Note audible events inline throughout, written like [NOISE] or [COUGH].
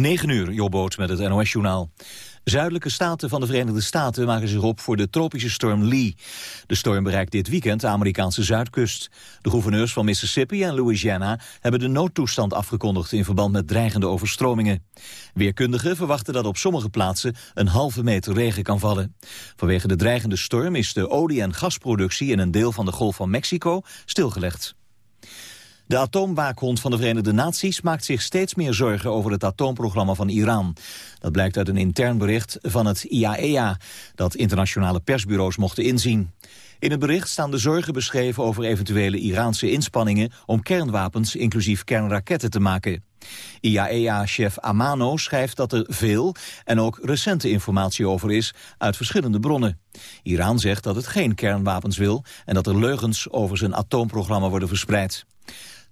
9 uur, Jobboot met het NOS-journaal. Zuidelijke staten van de Verenigde Staten maken zich op voor de tropische storm Lee. De storm bereikt dit weekend de Amerikaanse zuidkust. De gouverneurs van Mississippi en Louisiana hebben de noodtoestand afgekondigd in verband met dreigende overstromingen. Weerkundigen verwachten dat op sommige plaatsen een halve meter regen kan vallen. Vanwege de dreigende storm is de olie- en gasproductie in een deel van de Golf van Mexico stilgelegd. De atoomwaakhond van de Verenigde Naties maakt zich steeds meer zorgen over het atoomprogramma van Iran. Dat blijkt uit een intern bericht van het IAEA, e dat internationale persbureaus mochten inzien. In het bericht staan de zorgen beschreven over eventuele Iraanse inspanningen om kernwapens inclusief kernraketten te maken. IAEA-chef Amano schrijft dat er veel en ook recente informatie over is uit verschillende bronnen. Iran zegt dat het geen kernwapens wil en dat er leugens over zijn atoomprogramma worden verspreid.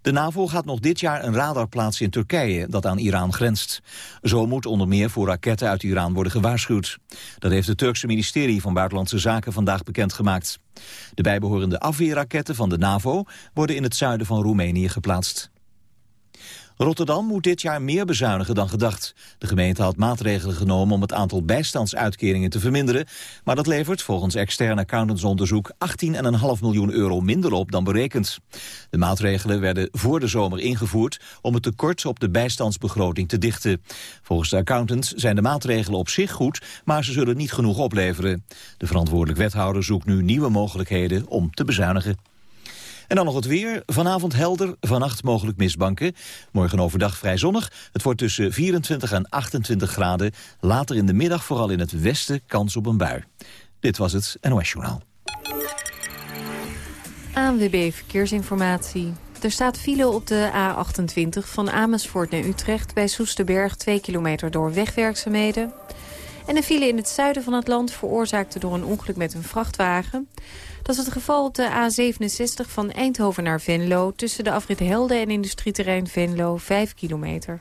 De NAVO gaat nog dit jaar een radar plaatsen in Turkije, dat aan Iran grenst. Zo moet onder meer voor raketten uit Iran worden gewaarschuwd. Dat heeft het Turkse ministerie van Buitenlandse Zaken vandaag bekendgemaakt. De bijbehorende afweerraketten van de NAVO worden in het zuiden van Roemenië geplaatst. Rotterdam moet dit jaar meer bezuinigen dan gedacht. De gemeente had maatregelen genomen om het aantal bijstandsuitkeringen te verminderen, maar dat levert volgens extern accountantsonderzoek 18,5 miljoen euro minder op dan berekend. De maatregelen werden voor de zomer ingevoerd om het tekort op de bijstandsbegroting te dichten. Volgens de accountants zijn de maatregelen op zich goed, maar ze zullen niet genoeg opleveren. De verantwoordelijk wethouder zoekt nu nieuwe mogelijkheden om te bezuinigen. En dan nog het weer. Vanavond helder, vannacht mogelijk mistbanken. Morgen overdag vrij zonnig. Het wordt tussen 24 en 28 graden. Later in de middag vooral in het westen kans op een bui. Dit was het NOS Journaal. ANWB Verkeersinformatie. Er staat file op de A28 van Amersfoort naar Utrecht... bij Soesterberg, 2 kilometer door wegwerkzaamheden. En een file in het zuiden van het land veroorzaakte door een ongeluk met een vrachtwagen. Dat is het geval op de A67 van Eindhoven naar Venlo... tussen de afrit Helden en industrieterrein Venlo, 5 kilometer.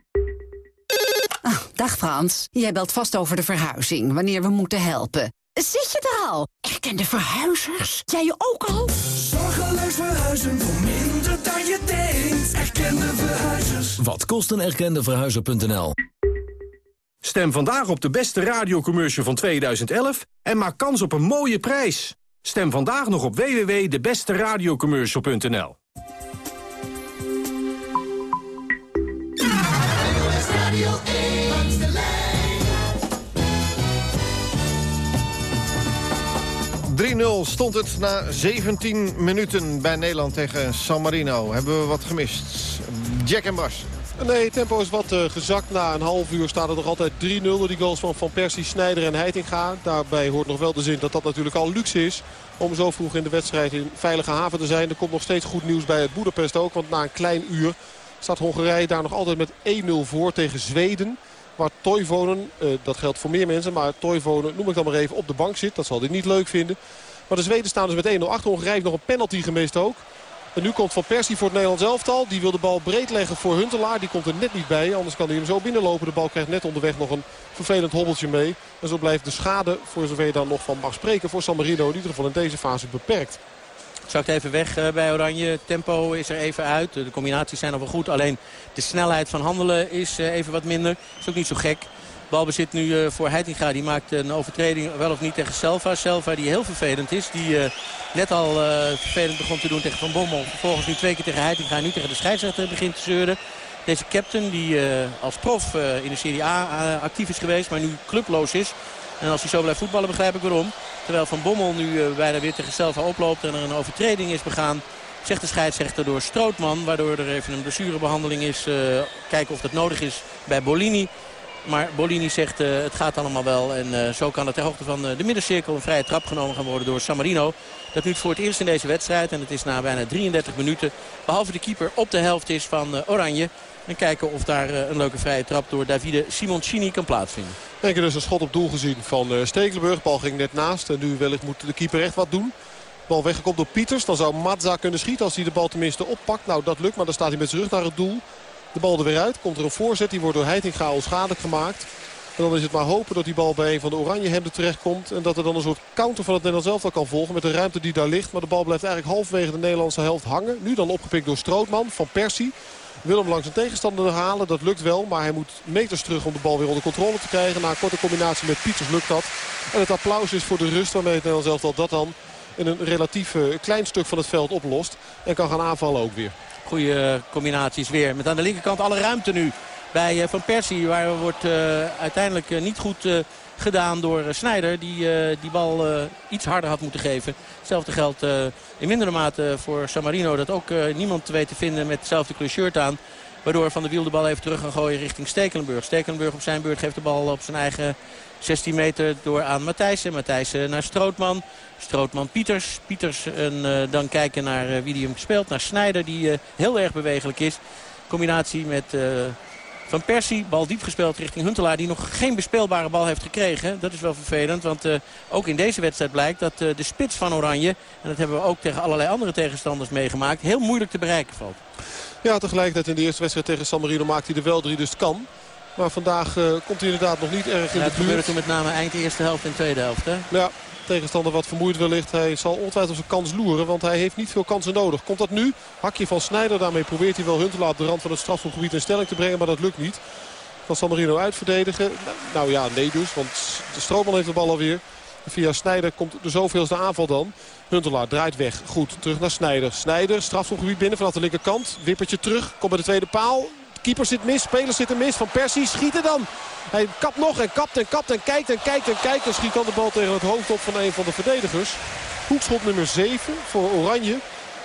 Ah, dag Frans, jij belt vast over de verhuizing, wanneer we moeten helpen. Zit je er al? Erkende verhuizers? Jij je ook al? Zorgeloos verhuizen voor minder dan je denkt. Erkende verhuizers. Wat kost een erkende verhuizer.nl? Stem vandaag op de beste radiocommercial van 2011 en maak kans op een mooie prijs. Stem vandaag nog op www.debesteradiocommercial.nl. Radio 3-0 stond het na 17 minuten bij Nederland tegen San Marino. Hebben we wat gemist? Jack en Bas. Nee, het tempo is wat uh, gezakt. Na een half uur staat het nog altijd 3-0 door die goals van Van Persie, Snijder en Heitinga. Daarbij hoort nog wel de zin dat dat natuurlijk al luxe is. Om zo vroeg in de wedstrijd in veilige haven te zijn. Er komt nog steeds goed nieuws bij het Boedapest ook. Want na een klein uur staat Hongarije daar nog altijd met 1-0 voor tegen Zweden. Waar Toivonen, uh, dat geldt voor meer mensen, maar Toivonen noem ik dan maar even op de bank zit. Dat zal hij niet leuk vinden. Maar de Zweden staan dus met 1-0 achter. Hongarije heeft nog een penalty gemist ook. En nu komt Van Persie voor het Nederlands elftal. Die wil de bal breed leggen voor Huntelaar. Die komt er net niet bij. Anders kan hij hem zo binnenlopen. De bal krijgt net onderweg nog een vervelend hobbeltje mee. En zo blijft de schade, voor zover je dan nog van mag spreken... voor San Marino in ieder geval in deze fase beperkt. Zakt even weg eh, bij Oranje. Tempo is er even uit. De combinaties zijn al wel goed. Alleen de snelheid van handelen is eh, even wat minder. Is ook niet zo gek. Balbezit nu uh, voor Heitinga. Die maakt een overtreding wel of niet tegen Selva. Selva die heel vervelend is. Die net al vervelend begon te doen tegen Van Bommel. Vervolgens nu twee keer tegen Heitinga. Nu tegen de scheidsrechter begint te zeuren. Deze captain die als prof in de Serie A actief is geweest. Maar nu clubloos is. En als hij zo blijft voetballen begrijp ik waarom. Terwijl Van Bommel nu bijna weer tegen Selva oploopt. En er een overtreding is begaan. Zegt de scheidsrechter door Strootman. Waardoor er even een blessurebehandeling is. kijken of dat nodig is bij Bolini. Maar Bolini zegt het gaat allemaal wel. En zo kan het ter hoogte van de middencirkel een vrije trap genomen gaan worden door San Marino. Dat nu voor het eerst in deze wedstrijd. En het is na bijna 33 minuten. Behalve de keeper op de helft is van Oranje. En kijken of daar een leuke vrije trap door Davide Simoncini kan plaatsvinden. Denk je dus een schot op doel gezien van Stekelenburg. Bal ging net naast. En nu wellicht moet de keeper echt wat doen. Bal weggekomen door Pieters. Dan zou Mazza kunnen schieten als hij de bal tenminste oppakt. Nou, dat lukt, maar dan staat hij met zijn rug naar het doel. De bal er weer uit. Komt er een voorzet. Die wordt door Heitinga onschadelijk gemaakt. En dan is het maar hopen dat die bal bij een van de oranje hemden terechtkomt. En dat er dan een soort counter van het Nederlands elftal kan volgen. Met de ruimte die daar ligt. Maar de bal blijft eigenlijk halverwege de Nederlandse helft hangen. Nu dan opgepikt door Strootman van Persie. Wil hem langs een tegenstander halen. Dat lukt wel. Maar hij moet meters terug om de bal weer onder controle te krijgen. Na een korte combinatie met Pieters lukt dat. En het applaus is voor de rust waarmee het Nederlands elftal dat dan in een relatief eh, klein stuk van het veld oplost. En kan gaan aanvallen ook weer. Goede combinaties weer. Met aan de linkerkant alle ruimte nu bij eh, Van Persie. Waar wordt uh, uiteindelijk niet goed gedaan door Snijder. Die die bal iets harder had moeten geven. Hetzelfde geldt in mindere mate voor Samarino. Dat ook niemand weet te vinden met hetzelfde kleur aan. Waardoor Van der Wiel de bal even terug gaan gooien richting Stekelenburg. Stekelenburg op zijn beurt geeft de bal op zijn eigen 16 meter door aan Matthijssen. Matthijssen naar Strootman. Strootman Pieters. Pieters en dan kijken naar wie die hem speelt. Naar Snijder die heel erg bewegelijk is. Combinatie met Van Persie. Bal diep gespeeld richting Huntelaar. Die nog geen bespeelbare bal heeft gekregen. Dat is wel vervelend. Want ook in deze wedstrijd blijkt dat de spits van Oranje. En dat hebben we ook tegen allerlei andere tegenstanders meegemaakt. Heel moeilijk te bereiken valt. Ja, tegelijkertijd in de eerste wedstrijd tegen San Marino maakt hij er wel drie. Dus het kan. Maar vandaag uh, komt hij inderdaad nog niet erg in ja, de buurt. Het gebeurde toen met name eind eerste helft en tweede helft. Hè? Ja, tegenstander wat vermoeid wellicht. Hij zal ongetwijfeld zijn kans loeren, want hij heeft niet veel kansen nodig. Komt dat nu? Hakje van Snijder, daarmee probeert hij wel Huntelaar op de rand van het strafgebied in stelling te brengen, maar dat lukt niet. Kan San Marino uitverdedigen? Nou ja, nee dus, want de Stroomman heeft de bal alweer. Via Snijder komt de zoveelste aanval dan. Huntelaar draait weg. Goed, terug naar Snijder. Snijder, strafschopgebied binnen vanaf de linkerkant. Wippertje terug, komt bij de tweede paal. Keeper zit mis, spelers zitten mis. Van Persie schieten dan. Hij kapt nog en kapt en kapt en kijkt en kijkt en kijkt. En schiet dan de bal tegen het hoofd op van een van de verdedigers. Hoekschop nummer 7 voor Oranje.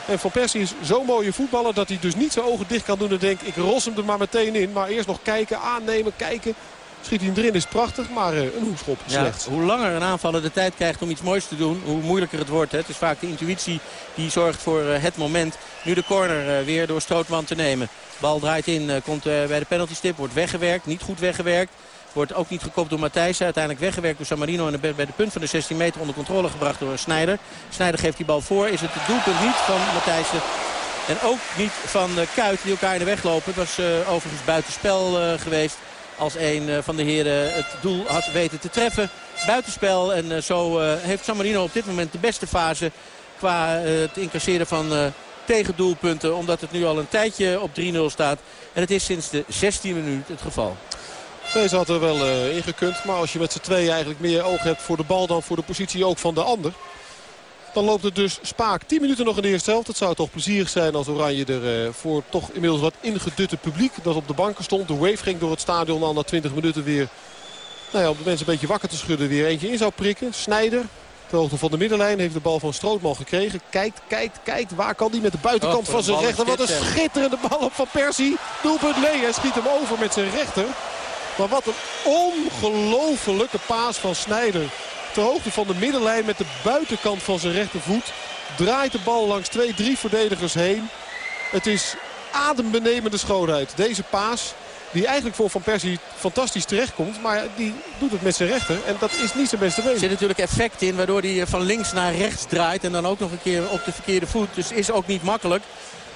En Van Persie is zo'n mooie voetballer dat hij dus niet zijn ogen dicht kan doen. En denkt, ik ros hem er maar meteen in. Maar eerst nog kijken, aannemen, kijken. Schiet hij erin is prachtig, maar eh, een hoekschop slecht. hoe langer een aanvaller de tijd krijgt om iets moois te doen, hoe moeilijker het wordt. Hè. Het is vaak de intuïtie die zorgt voor eh, het moment. Nu de corner eh, weer door Strootman te nemen. Bal draait in, komt bij de penalty stip, wordt weggewerkt, niet goed weggewerkt. Wordt ook niet gekopt door Matthijs. Uiteindelijk weggewerkt door San Marino. En bij de punt van de 16 meter onder controle gebracht door Snijder. Snijder geeft die bal voor. Is het het doelpunt niet van Matthijssen. En ook niet van Kuit die elkaar in de weg lopen. Het was overigens buitenspel geweest als een eh, van de heren het doel had weten te treffen. Buitenspel en eh, zo eh, heeft San Marino op dit moment de beste fase qua het incasseren van tegendoelpunten. Omdat het nu al een tijdje op 3-0 staat. En het is sinds de 16e minuut het geval. Deze had er wel uh, ingekund. Maar als je met z'n tweeën eigenlijk meer oog hebt voor de bal dan voor de positie ook van de ander. Dan loopt het dus spaak. 10 minuten nog in de eerste helft. Het zou toch plezierig zijn als Oranje er uh, voor toch inmiddels wat ingedutte publiek... dat op de banken stond. De wave ging door het stadion al na 20 minuten weer... Nou ja, om de mensen een beetje wakker te schudden weer eentje in zou prikken. Snijder, de hoogte van de middenlijn, heeft de bal van Strootman gekregen. Kijkt, kijkt, kijkt. Waar kan die met de buitenkant oh, van zijn rechter? Wat een schitterende bal op Van Persie. Doelpunt Lee. Hij schiet hem over met zijn rechter. Maar wat een ongelofelijke paas van Snijder ter hoogte van de middenlijn met de buitenkant van zijn rechtervoet. Draait de bal langs twee, drie verdedigers heen. Het is adembenemende schoonheid. Deze paas die eigenlijk voor Van Persie fantastisch terechtkomt. Maar die doet het met zijn rechter. En dat is niet zijn beste been. Er zit natuurlijk effect in waardoor hij van links naar rechts draait. En dan ook nog een keer op de verkeerde voet. Dus is ook niet makkelijk.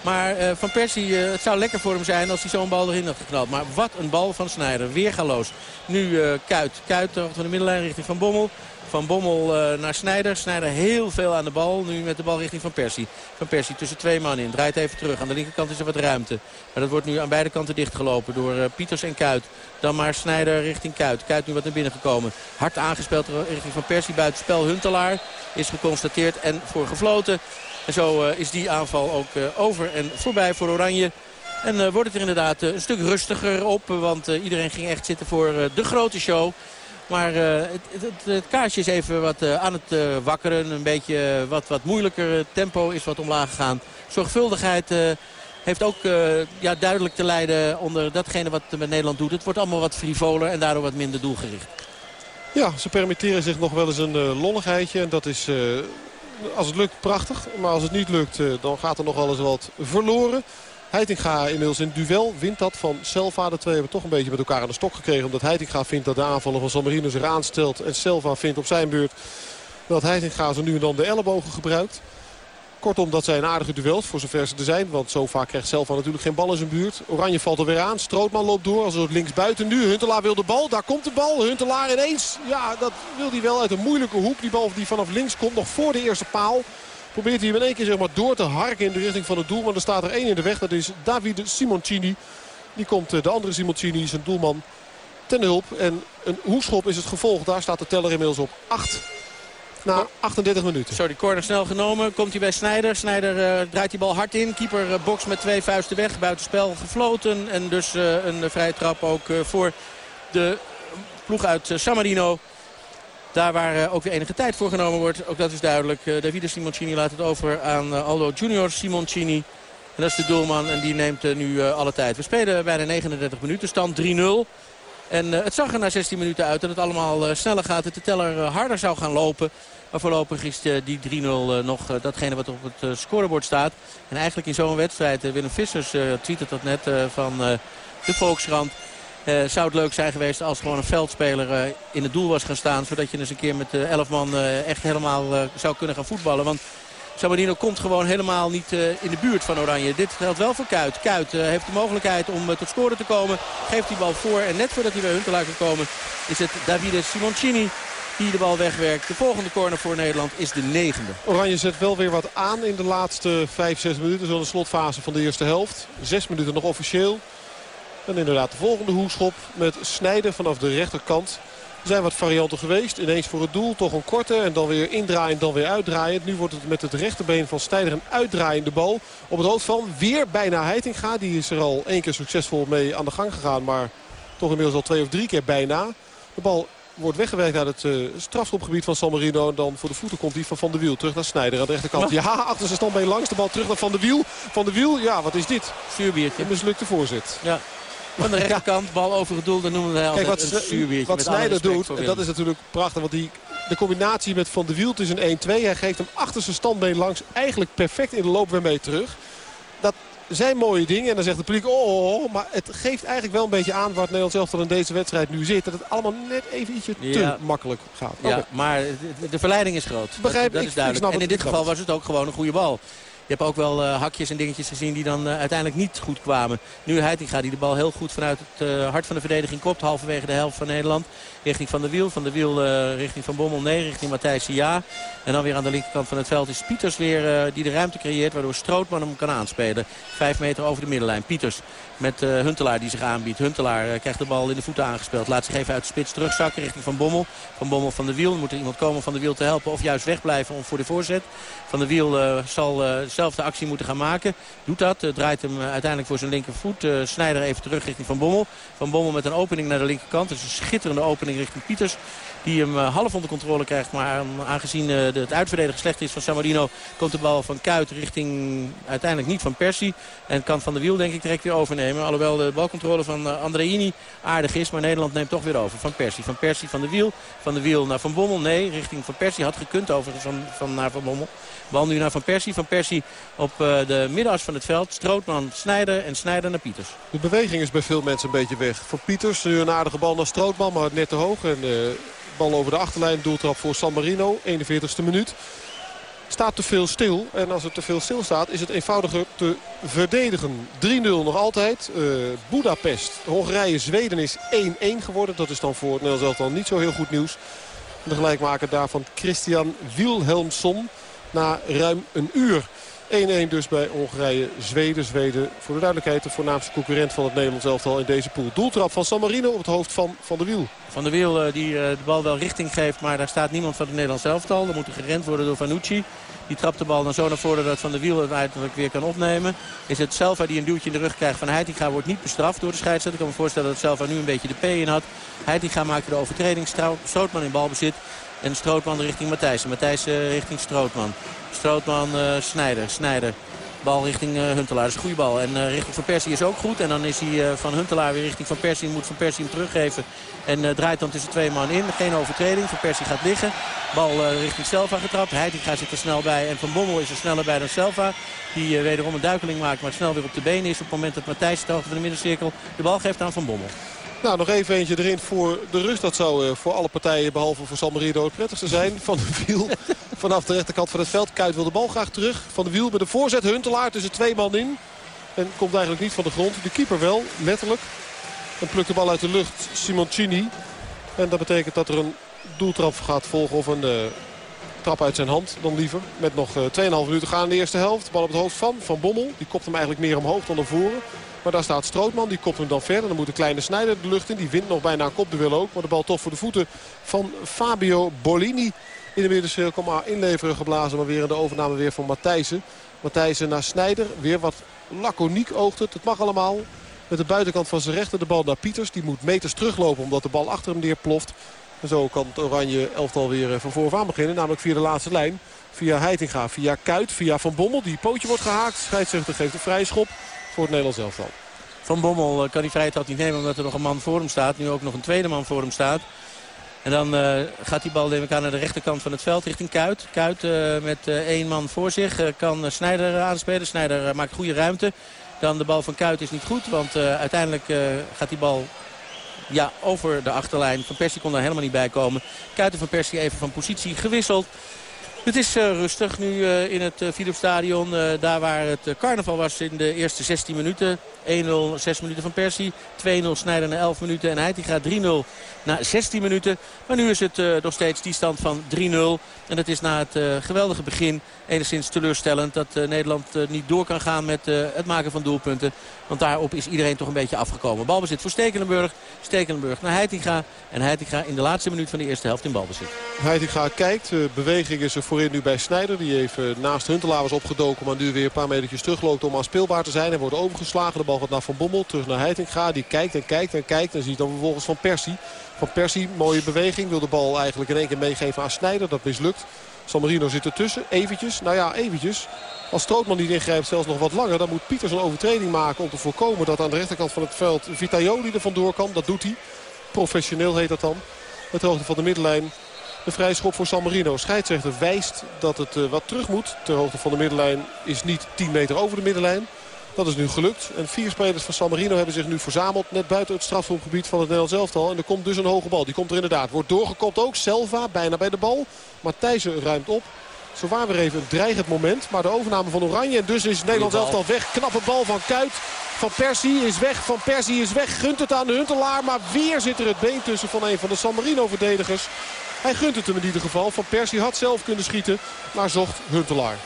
Maar uh, Van Persie, uh, het zou lekker voor hem zijn als hij zo'n bal erin had geknald. Maar wat een bal van Snijder. Weer galoos. Nu uh, Kuit. Kuit van de middenlijn richting Van Bommel. Van Bommel naar Snijder. Snijder heel veel aan de bal. Nu met de bal richting Van Persie. Van Persie tussen twee man in. Draait even terug. Aan de linkerkant is er wat ruimte. Maar dat wordt nu aan beide kanten dichtgelopen door Pieters en Kuit. Dan maar Snijder richting Kuit. Kuit nu wat naar binnen gekomen. Hard aangespeeld richting Van Persie. Buitenspel Huntelaar is geconstateerd en voor gefloten. En zo uh, is die aanval ook over en voorbij voor Oranje. En wordt het er inderdaad een stuk rustiger op. Want iedereen ging echt zitten voor de grote show. Maar het, het, het, is even wat aan het wakkeren. Een beetje wat, wat moeilijker tempo is wat omlaag gegaan. Zorgvuldigheid heeft ook ja, duidelijk te lijden onder datgene wat met Nederland doet. Het wordt allemaal wat frivoler en daardoor wat minder doelgericht. Ja, ze permitteren zich nog wel eens een uh, lolligheidje. En dat is, uh, als het lukt, prachtig. Maar als het niet lukt, dan gaat er nog wel eens wat verloren. Heitinga inmiddels in duel wint dat van Selva. De twee hebben toch een beetje met elkaar aan de stok gekregen. Omdat Heitinga vindt dat de aanvallen van San Marino zich aanstelt. En Selva vindt op zijn beurt dat Heitinga zo nu en dan de ellebogen gebruikt. Kortom, dat zijn aardige duels voor zover ze er zijn. Want zo vaak krijgt Selva natuurlijk geen bal in zijn buurt. Oranje valt er weer aan. Strootman loopt door als het linksbuiten nu. Huntelaar wil de bal. Daar komt de bal. Huntelaar ineens. Ja, dat wil hij wel uit een moeilijke hoek. Die bal die vanaf links komt. Nog voor de eerste paal. Probeert hij hem in één keer zeg maar, door te harken in de richting van het doel. Maar er staat er één in de weg. Dat is Davide Simoncini. Die komt eh, de andere Simoncini, zijn doelman, ten hulp. En een hoekschop is het gevolg. Daar staat de teller inmiddels op 8 na 38 minuten. Zo, die corner snel genomen. Komt hij bij Snijder. Snijder uh, draait die bal hard in. Keeper uh, box met twee vuisten weg. Buitenspel gefloten. En dus uh, een vrije trap ook voor de ploeg uit San Marino. Daar waar ook weer enige tijd voor genomen wordt. Ook dat is duidelijk. Davide Simoncini laat het over aan Aldo Junior Simoncini. En dat is de doelman en die neemt nu alle tijd. We spelen bijna 39 minuten. Stand 3-0. En het zag er na 16 minuten uit dat het allemaal sneller gaat. Dat de teller harder zou gaan lopen. Maar voorlopig is die 3-0 nog datgene wat op het scorebord staat. En eigenlijk in zo'n wedstrijd, Willem Vissers tweette dat net van de Volkskrant. Zou het leuk zijn geweest als gewoon een veldspeler in het doel was gaan staan. Zodat je eens een keer met uh, 11 man echt helemaal zou kunnen gaan voetballen. Want Samarino komt gewoon helemaal niet in de buurt van Oranje. Dit geldt wel voor Kuit. Kuit heeft de mogelijkheid om tot scoren te komen. Geeft die bal voor en net voordat hij bij Huntelaar kan komen is het Davide Simoncini die de bal wegwerkt. De volgende corner voor Nederland is de negende. Oranje zet wel weer wat aan in de laatste 5, 6 minuten. Zo'n slotfase van de eerste helft. 6 minuten nog officieel. En inderdaad de volgende hoekschop met snijden vanaf de rechterkant. Er zijn wat varianten geweest. Ineens voor het doel, toch een korte. En dan weer indraaien, dan weer uitdraaien. Nu wordt het met het rechterbeen van Snijder een uitdraaiende bal. Op het hoofd van weer bijna Heitinga. Die is er al één keer succesvol mee aan de gang gegaan. Maar toch inmiddels al twee of drie keer bijna. De bal wordt weggewerkt naar het uh, strafschopgebied van San Marino. En dan voor de voeten komt hij van Van der Wiel. Terug naar Snijder aan de rechterkant. Ja, achter zijn standbeen langs. De bal terug naar Van der Wiel. Van der Wiel, ja, wat is dit? Zuurbiertje. Een mislukte voorzet. Ja. Van de [LAUGHS] rechterkant, bal over het doel, dan noemen we Kijk, wat, een. Wat Snijder doet, en dat is natuurlijk prachtig. Want die, de combinatie met Van der Wiel is een 1-2. Hij geeft hem achter zijn standbeen langs eigenlijk perfect in de loop weer mee terug. Dat zijn mooie dingen. En dan zegt de publiek, oh, oh, oh, maar het geeft eigenlijk wel een beetje aan waar het Nederlands elftal in deze wedstrijd nu zit. Dat het allemaal net even ietsje te makkelijk gaat. Ja, maar de verleiding is groot. Begrijp dat, ik, is duidelijk. en in dit geval was het ook gewoon een goede bal. Je hebt ook wel uh, hakjes en dingetjes gezien die dan uh, uiteindelijk niet goed kwamen. Nu Heitinga die de bal heel goed vanuit het uh, hart van de verdediging kopt. Halverwege de helft van Nederland. Richting Van de Wiel. Van de Wiel richting Van Bommel. Nee, richting Matthijs ja. En dan weer aan de linkerkant van het veld is Pieters weer die de ruimte creëert. Waardoor Strootman hem kan aanspelen. Vijf meter over de middenlijn. Pieters met Huntelaar die zich aanbiedt. Huntelaar krijgt de bal in de voeten aangespeeld. Laat zich even uit de spits terugzakken richting Van Bommel. Van Bommel van de Wiel. Moet er iemand komen Van de Wiel te helpen. Of juist wegblijven om voor de voorzet. Van de Wiel zal dezelfde actie moeten gaan maken. Doet dat. Draait hem uiteindelijk voor zijn linkervoet. Snijder even terug richting Van Bommel. Van Bommel met een opening naar de linkerkant. Dus een schitterende opening richting Pieters. Die hem half onder controle krijgt. Maar aangezien het uitverdedigen slecht is van San Marino... komt de bal van Kuit richting uiteindelijk niet van Persie. En kan Van de Wiel denk ik direct weer overnemen. Alhoewel de balcontrole van Andreini aardig is. Maar Nederland neemt toch weer over van Persie. Van Persie van de Wiel. Van de Wiel naar Van Bommel. Nee, richting Van Persie. Had gekund over van, van naar Van Bommel. Bal nu naar Van Persie. Van Persie op uh, de middenas van het veld. Strootman, Snijder en Snijder naar Pieters. De beweging is bij veel mensen een beetje weg. Voor Pieters nu een aardige bal naar Strootman, maar net te hoog. En uh, bal over de achterlijn, doeltrap voor San Marino. 41ste minuut. Staat te veel stil. En als het te veel stil staat, is het eenvoudiger te verdedigen. 3-0 nog altijd. Uh, Budapest, Hongarije-Zweden is 1-1 geworden. Dat is dan voor het Nederlands niet zo heel goed nieuws. De gelijkmaker daarvan Christian Wilhelmsson na ruim een uur. 1-1 dus bij Hongarije-Zweden. Zweden voor de duidelijkheid de voornaamste concurrent van het Nederlands elftal in deze pool. Doeltrap van San Marino op het hoofd van Van der Wiel. Van der Wiel uh, die uh, de bal wel richting geeft, maar daar staat niemand van het Nederlands elftal. Er moet er gerend worden door Vanucci. Die trapt de bal dan zo naar voren dat Van der Wiel het uiteindelijk weer kan opnemen. Is het Selva die een duwtje in de rug krijgt van Heitinga. Wordt niet bestraft door de scheidsrechter. Ik kan me voorstellen dat Selva nu een beetje de P in had. Heitinga maakte de overtreding. Strootman in balbezit. En Strootman richting Matthijs. Matthijs uh, richting Strootman. Strootman, uh, Snijder. Snijder Bal richting uh, Huntelaar. Dat is een goede bal. En uh, richting Van Persie is ook goed. En dan is hij van Huntelaar weer richting Van Persie. Moet Van Persie hem teruggeven. En draait dan tussen twee man in. Geen overtreding. Van Persie gaat liggen. Bal richting Selva getrapt. Heitinga zit er snel bij. En Van Bommel is er sneller bij dan Selva. Die wederom een duikeling maakt. Maar snel weer op de benen is. Op het moment dat Matthijs hoogte van de middencirkel de bal geeft aan Van Bommel. Nou, nog even eentje erin voor de rust. Dat zou uh, voor alle partijen, behalve voor San Marino, het prettigste zijn. Van de wiel [LAUGHS] vanaf de rechterkant van het veld. Kuit wil de bal graag terug. Van de wiel met de voorzet. Huntelaar tussen twee man in. En komt eigenlijk niet van de grond. De keeper wel, letterlijk. En plukt de bal uit de lucht. Simoncini. En dat betekent dat er een doeltrap gaat volgen. Of een uh, trap uit zijn hand dan liever. Met nog uh, 2,5 minuten gaan in de eerste helft. Bal op het hoofd van Van Bommel. Die kopt hem eigenlijk meer omhoog dan naar voren. Maar daar staat Strootman. Die kopt hem dan verder. Dan moet de kleine Snijder de lucht in. Die wint nog bijna een kopduel ook. Maar de bal toch voor de voeten van Fabio Bolini. In de middencirkel maar inleveren geblazen. Maar weer in de overname weer van Matthijsen. Matthijsen naar Snijder. Weer wat laconiek oogt het. Het mag allemaal. Met de buitenkant van zijn rechter de bal naar Pieters. Die moet meters teruglopen omdat de bal achter hem neerploft. En zo kan het oranje elftal weer eh, van vooraf aan beginnen. Namelijk via de laatste lijn. Via Heitinga, via Kuit, via Van Bommel. Die pootje wordt gehaakt. Scheidsrechter geeft een vrije schop voor het Nederlands elftal. Van Bommel eh, kan die trap niet nemen omdat er nog een man voor hem staat. Nu ook nog een tweede man voor hem staat. En dan uh, gaat die bal ik naar de rechterkant van het veld richting Kuit. Kuit uh, met één man voor zich kan Snijder aanspelen. Snijder maakt goede ruimte. Dan de bal van Kuit is niet goed. Want uiteindelijk gaat die bal ja, over de achterlijn. Van Persie kon daar helemaal niet bij komen. Kuit en Van Persie even van positie gewisseld. Het is uh, rustig nu uh, in het uh, Philipsstadion. daar waar het carnaval was in de eerste 16 minuten. 1-0, 6 minuten van Persie. 2-0 Snijder na 11 minuten. En Heitinga 3-0 na 16 minuten. Maar nu is het nog steeds die stand van 3-0. En dat is na het geweldige begin enigszins teleurstellend. Dat Nederland niet door kan gaan met het maken van doelpunten. Want daarop is iedereen toch een beetje afgekomen. Balbezit voor Stekelenburg. Stekelenburg naar Heitinga. En Heitinga in de laatste minuut van de eerste helft in balbezit. Heitinga kijkt. beweging is er voorin nu bij Snijder. Die even naast Huntelaar was opgedoken. Maar nu weer een paar metertjes terugloopt om aan speelbaar te zijn. Hij wordt overgeslagen. Bal gaat naar Van Bommel. Terug naar Heitinga. Die kijkt en kijkt en kijkt. En ziet dan vervolgens Van Persie. Van Persie, mooie beweging. Wil de bal eigenlijk in één keer meegeven aan Snijder. Dat mislukt. San Marino zit ertussen. Eventjes. Nou ja, eventjes. Als Strootman niet ingrijpt, zelfs nog wat langer... dan moet Pieters een overtreding maken om te voorkomen dat aan de rechterkant van het veld Vitaioli er vandoor kan. Dat doet hij. Professioneel heet dat dan. Het hoogte van de middenlijn. De vrije schop voor San Marino. Scheidsrechter wijst dat het uh, wat terug moet. Ter hoogte van de middenlijn is niet 10 meter over de middenlijn. Dat is nu gelukt. En vier spelers van San Marino hebben zich nu verzameld. Net buiten het strafschopgebied van het Nederlands elftal. En er komt dus een hoge bal. Die komt er inderdaad. Wordt doorgekopt ook. Selva bijna bij de bal. Matthijsen ruimt op. Zo waar weer even een dreigend moment. Maar de overname van Oranje. En dus is Nederland elftal weg. Knappe bal van Kuit. Van Persie is weg. Van Persie is weg. Gunt het aan de Huntelaar. Maar weer zit er het been tussen van een van de San Marino verdedigers. Hij gunt het hem in ieder geval. Van Persie had zelf kunnen schieten. Maar zocht Huntelaar.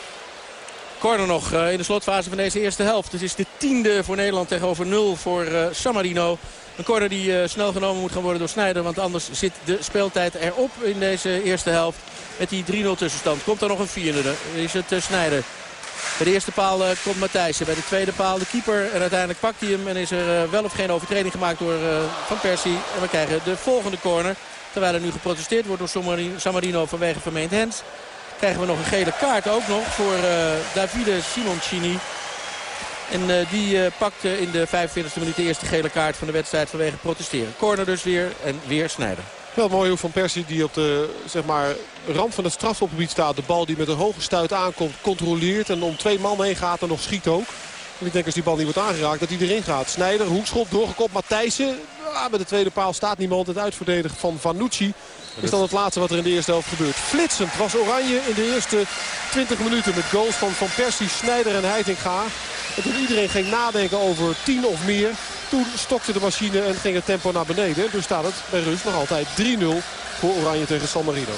Corner nog uh, in de slotfase van deze eerste helft. Het is de tiende voor Nederland tegenover 0 voor uh, San Marino. Een corner die uh, snel genomen moet gaan worden door Snijder. Want anders zit de speeltijd erop in deze eerste helft. Met die 3-0 tussenstand. Komt er nog een vierde. Is het Snijder. Bij de eerste paal komt Matthijssen. Bij de tweede paal de keeper. En uiteindelijk pakt hij hem. En is er wel of geen overtreding gemaakt door Van Persie. En we krijgen de volgende corner. Terwijl er nu geprotesteerd wordt door San Marino vanwege vermeend hens. Krijgen we nog een gele kaart ook nog voor Davide Simoncini. En uh, die uh, pakte in de 45e minuut de eerste gele kaart van de wedstrijd vanwege protesteren. Corner dus weer en weer Snijder. Wel mooi hoe Van Persie die op de zeg maar, rand van het strafschopgebied staat. De bal die met een hoge stuit aankomt controleert. En om twee man heen gaat en nog schiet ook. Ik denk als die bal niet wordt aangeraakt dat hij erin gaat. Snijder, hoekschop, doorgekopt. Matthijssen. Ah, bij de tweede paal staat niemand. Het uitverdedigen van Vanucci is dan het laatste wat er in de eerste helft gebeurt. Flitsend was Oranje in de eerste 20 minuten met goals van Van Persie, Snijder en Heitinga. En toen iedereen ging nadenken over 10 of meer, toen stokte de machine en ging het tempo naar beneden. Dus staat het bij rust nog altijd 3-0 voor Oranje tegen San Marino.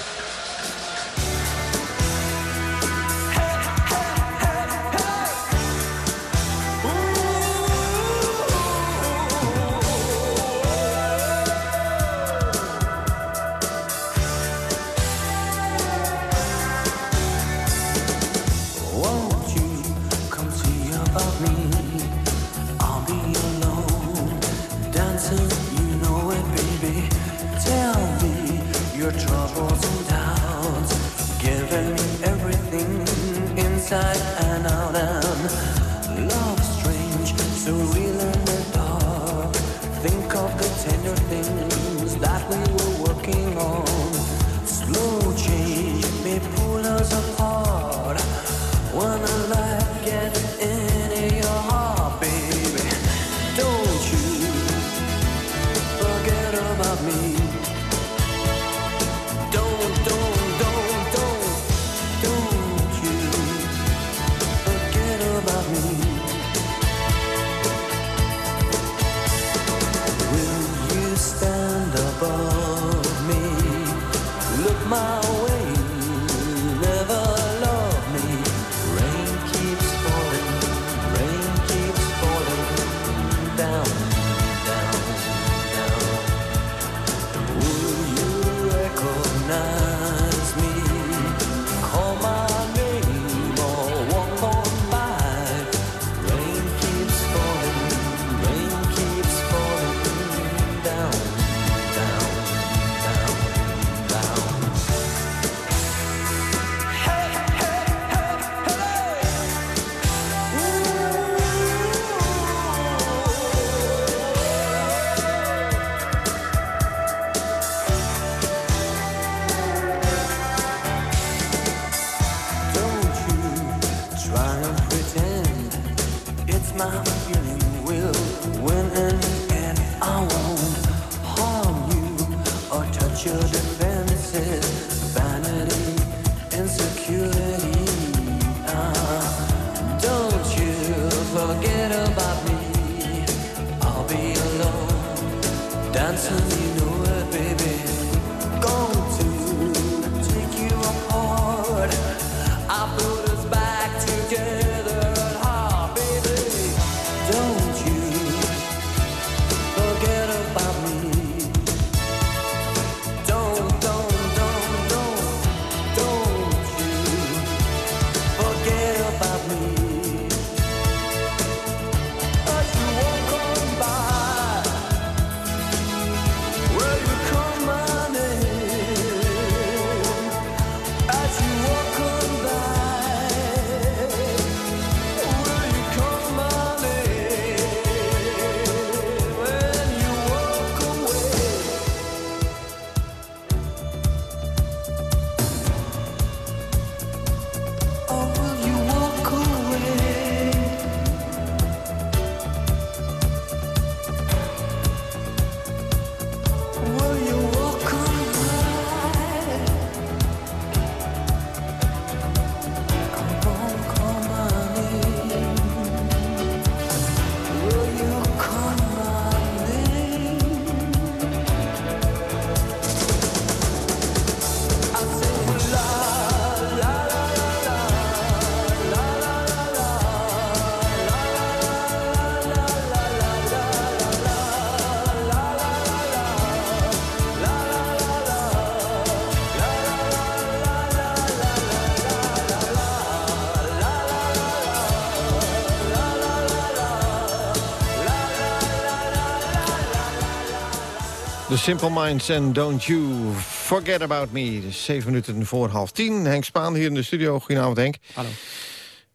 Simple Minds and Don't You Forget About Me. Dus zeven minuten voor half tien. Henk Spaan hier in de studio. Goedenavond Henk. Hallo.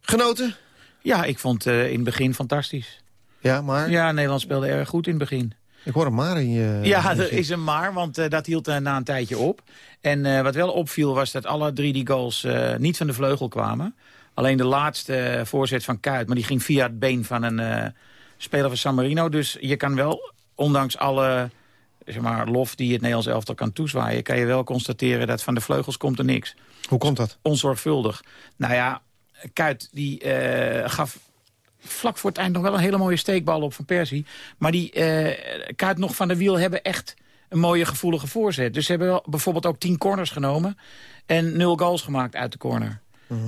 Genoten? Ja, ik vond het in het begin fantastisch. Ja, maar? Ja, Nederland speelde erg goed in het begin. Ik hoor een maar in je... ja, er is een maar, want eh, dat hield eh, na een tijdje op. En wat wel opviel was dat alle drie die goals niet van de vleugel kwamen. Alleen de laatste voorzet van Kuit, maar die ging via het been van een speler van San Marino. Dus je kan wel, ondanks alle zeg maar, lof die het Nederlands elftal kan toezwaaien... kan je wel constateren dat van de vleugels komt er niks. Hoe komt dat? Onzorgvuldig. Nou ja, Kuit die eh, gaf vlak voor het eind nog wel een hele mooie steekbal op van Persie. Maar die eh Kuit nog van de wiel hebben echt een mooie gevoelige voorzet. Dus ze hebben wel bijvoorbeeld ook tien corners genomen... en nul goals gemaakt uit de corner.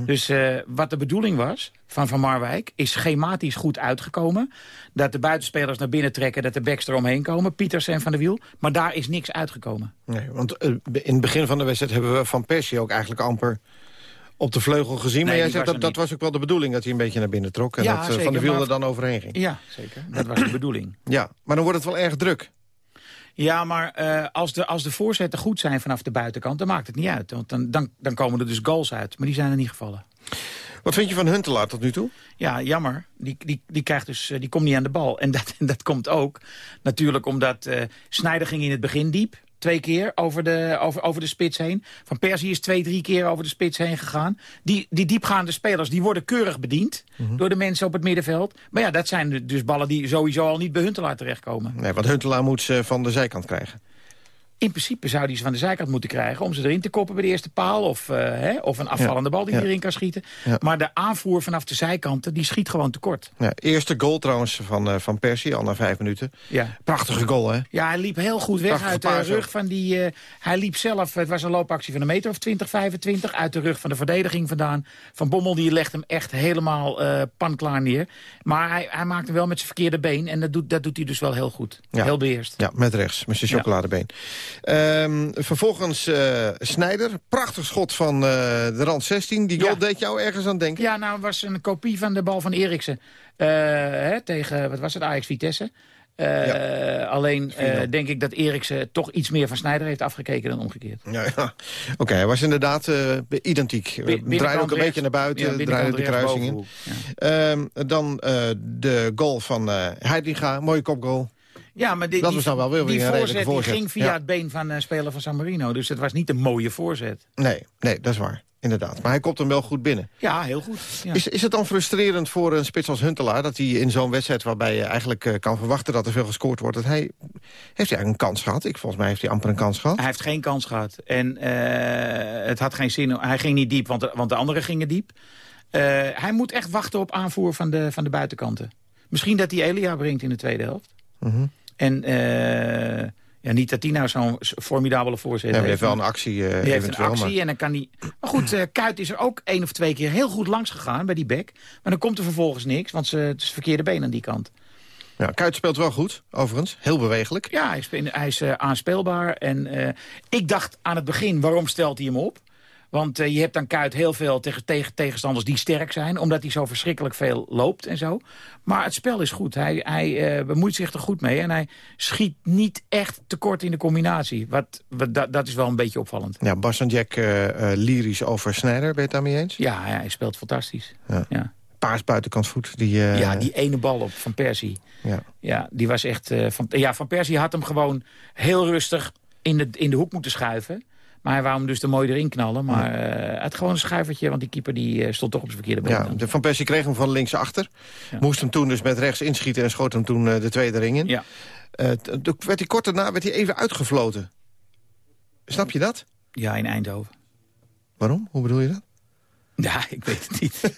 Dus eh, wat de bedoeling was van Van Marwijk... is schematisch goed uitgekomen. Dat de buitenspelers naar binnen trekken, dat de backs eromheen komen. Pieters en Van de Wiel. Maar daar is niks uitgekomen. Nee, want eh, in het begin van de wedstrijd hebben we Van Persie ook eigenlijk amper op de vleugel gezien. maar jij zegt dat dat was ook wel de bedoeling, dat hij een beetje naar binnen trok. En Ja, dat eh, Van de Wiel er dan overheen ging. Ja, zeker. Dat was de bedoeling. Ja, maar dan wordt het wel erg druk. Ja, maar eh, als, de, als de voorzetten goed zijn vanaf de buitenkant... dan maakt het niet uit. Want dan, dan, dan komen er dus goals uit. Maar die zijn er niet gevallen. Wat vind je van Huntelaar tot nu toe? Ja, jammer. Die, die, die, krijgt dus, eh, die komt niet aan de bal. En dat, [LAUGHS] dat komt ook natuurlijk omdat uh, Snijder ging in het begin diep. Twee keer over de, over, over de spits heen. Van Persie is twee, drie keer over de spits heen gegaan. Die, die diepgaande spelers die worden keurig bediend Mhm. door de mensen op het middenveld. Maar ja, dat zijn dus ballen die sowieso al niet bij Huntelaar terechtkomen. Nee, want Huntelaar moet ze van de zijkant krijgen. In principe zou die ze van de zijkant moeten krijgen... om ze erin te koppen bij de eerste paal. Of, uh, hè, of een afvallende bal die ja. erin kan schieten. Ja. Maar de aanvoer vanaf de zijkanten, die schiet gewoon tekort. Ja, eerste goal trouwens van, uh, van Persie, al na vijf minuten. Ja. Prachtige goal, hè? Ja, hij liep heel goed weg Prachtige uit de rug van die... Uh, hij liep zelf, het was een loopactie van een meter of 20, 25... uit de rug van de verdediging vandaan. Van Bommel, die legt hem echt helemaal panklaar neer. Maar hij, hij maakt hem wel met zijn verkeerde been. En dat doet, dat doet hij dus wel heel goed. Heel beheerst. Ja, met rechts, met zijn chocoladebeen. Um, vervolgens uh, Snijder. Prachtig schot van uh, de rand 16. Die goal ja. deed jou ergens aan denken? Ja, nou, het was een kopie van de bal van Eriksen. Uh, hè, tegen, wat was het, Ajax Vitesse. Uh, ja. Alleen uh, denk ik dat Eriksen toch iets meer van Snijder heeft afgekeken dan omgekeerd. Ja, ja. Oké, okay, hij was inderdaad uh, identiek. Draaide ook een beetje naar buiten, ja, draaide de kruising in. Ja. Um, dan de goal van Heidinga, mooie kopgoal. Ja, maar die, dat was dan wel weer die een voorzet, voorzet. Die ging via het been van uh, speler van San Marino. Dus het was niet een mooie voorzet. Nee, nee, dat is waar. Inderdaad. Maar hij komt hem wel goed binnen. Ja, heel goed. Ja. Is, is het dan frustrerend voor een spits als Huntelaar... dat hij in zo'n wedstrijd waarbij je eigenlijk uh, kan verwachten... dat er veel gescoord wordt, dat hij... Heeft hij eigenlijk een kans gehad? Ik, volgens mij heeft hij amper een kans gehad. Hij heeft geen kans gehad. En uh, het had geen zin... Hij ging niet diep, want de, want de anderen gingen diep. Uh, hij moet echt wachten op aanvoer van de, van de buitenkanten. Misschien dat hij Elia brengt in de tweede helft. Mm -hmm. En... Uh, ja, niet dat hij nou zo'n formidabele voorzet nee, heeft. heeft wel een actie uh, Die heeft een actie maar... en dan kan hij... Maar goed, uh, Kuit is er ook één of twee keer heel goed langs gegaan bij die bek. Maar dan komt er vervolgens niks, want ze, het is verkeerde been aan die kant. Ja, Kuit speelt wel goed, overigens. Heel bewegelijk. Ja, hij, speelt, hij is uh, aanspeelbaar. En ik dacht aan het begin, waarom stelt hij hem op? Want uh, je hebt dan Kuit heel veel tegen, tegen tegenstanders die sterk zijn... omdat hij zo verschrikkelijk veel loopt en zo. Maar het spel is goed. Hij, hij uh, bemoeit zich er goed mee. En hij schiet niet echt tekort in de combinatie. Wat, wat dat, dat is wel een beetje opvallend. Ja, Bas en Jack uh, lyrisch over Snijder. Ben je het daarmee eens? Ja, ja hij speelt fantastisch. Ja. ja. Paars buitenkant voet. Die, ja, die ene bal op van Persie. Ja, ja die was echt... van, ja, van Persie had hem gewoon heel rustig in de, in de hoek moeten schuiven. Maar hem dus er mooi erin knallen. Maar uh, het gewoon een schuivertje, want die keeper die, uh, stond toch op zijn verkeerde been. Ja, de Van Persie kreeg hem van links achter. Ja. Moest hem toen dus met rechts inschieten en schoot hem toen uh, de tweede ring in. Ja. toen werd hij kort daarna werd hij even uitgefloten. Snap je dat? Ja, in Eindhoven. Waarom? Hoe bedoel je dat? Ja, ik weet het niet. [LAUGHS]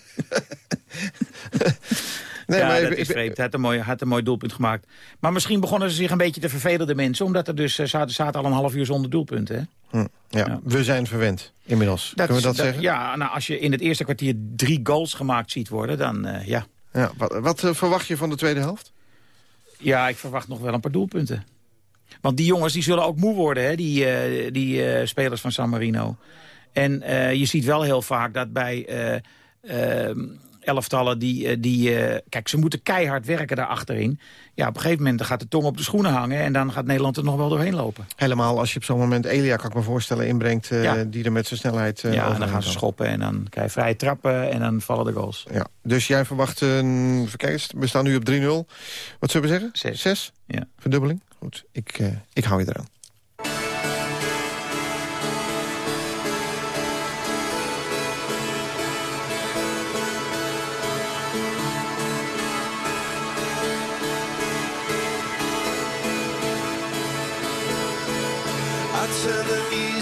Nee, ja, maar dat ik, is vreemd. Hij had een, mooi, had een mooi doelpunt gemaakt. Maar misschien begonnen ze zich een beetje te vervelen, de mensen. Omdat er dus uh, zaten, zaten al een half uur zonder doelpunten. Hè? Hm, ja, ja, we zijn verwend inmiddels. Dat Kunnen we is, dat, zeggen? Ja, nou, als je in het eerste kwartier drie goals gemaakt ziet worden, dan uh, ja. ja. Wat, wat uh, verwacht je van de tweede helft? Ja, ik verwacht nog wel een paar doelpunten. Want die jongens die zullen ook moe worden, hè? die, uh, die spelers van San Marino. En je ziet wel heel vaak dat bij ehm, elftallen die... die kijk, ze moeten keihard werken daar achterin. Ja, op een gegeven moment gaat de tong op de schoenen hangen... en dan gaat Nederland er nog wel doorheen lopen. Helemaal als je op zo'n moment Elia, kan ik me voorstellen, inbrengt... Ja. die er met zijn snelheid Ja, en dan gaan ze schoppen en dan krijg je vrije trappen... en dan vallen de goals. Ja, dus jij verwacht een... Verkijk, we staan nu op 3-0. Wat zullen we zeggen? Zes. Zes? Ja. Verdubbeling? Goed, ik, ik hou je eraan.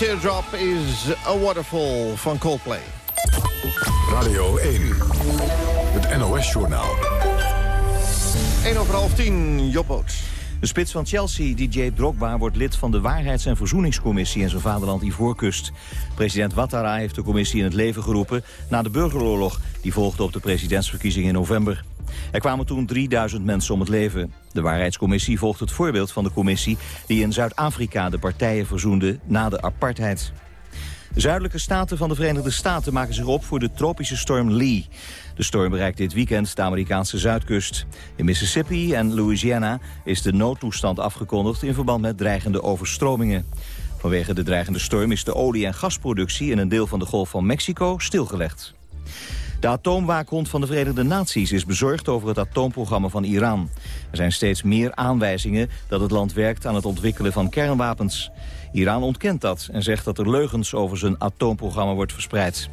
Teardrop is a waterfall van Coldplay. Radio 1, het NOS-journaal. 1 over half 10, Jobboots. De spits van Chelsea, DJ Drogba, wordt lid van de Waarheids- en Verzoeningscommissie in zijn vaderland Ivoorkust. President Ouattara heeft de commissie in het leven geroepen na de burgeroorlog die volgde op de presidentsverkiezingen in november. Er kwamen toen 3000 mensen om het leven. De Waarheidscommissie volgt het voorbeeld van de commissie die in Zuid-Afrika de partijen verzoende na de apartheid. De zuidelijke staten van de Verenigde Staten maken zich op voor de tropische storm Lee. De storm bereikt dit weekend de Amerikaanse zuidkust. In Mississippi en Louisiana is de noodtoestand afgekondigd in verband met dreigende overstromingen. Vanwege de dreigende storm is de olie- en gasproductie in een deel van de Golf van Mexico stilgelegd. De atoomwaakhond van de Verenigde Naties is bezorgd over het atoomprogramma van Iran. Er zijn steeds meer aanwijzingen dat het land werkt aan het ontwikkelen van kernwapens. Iran ontkent dat en zegt dat er leugens over zijn atoomprogramma wordt verspreid.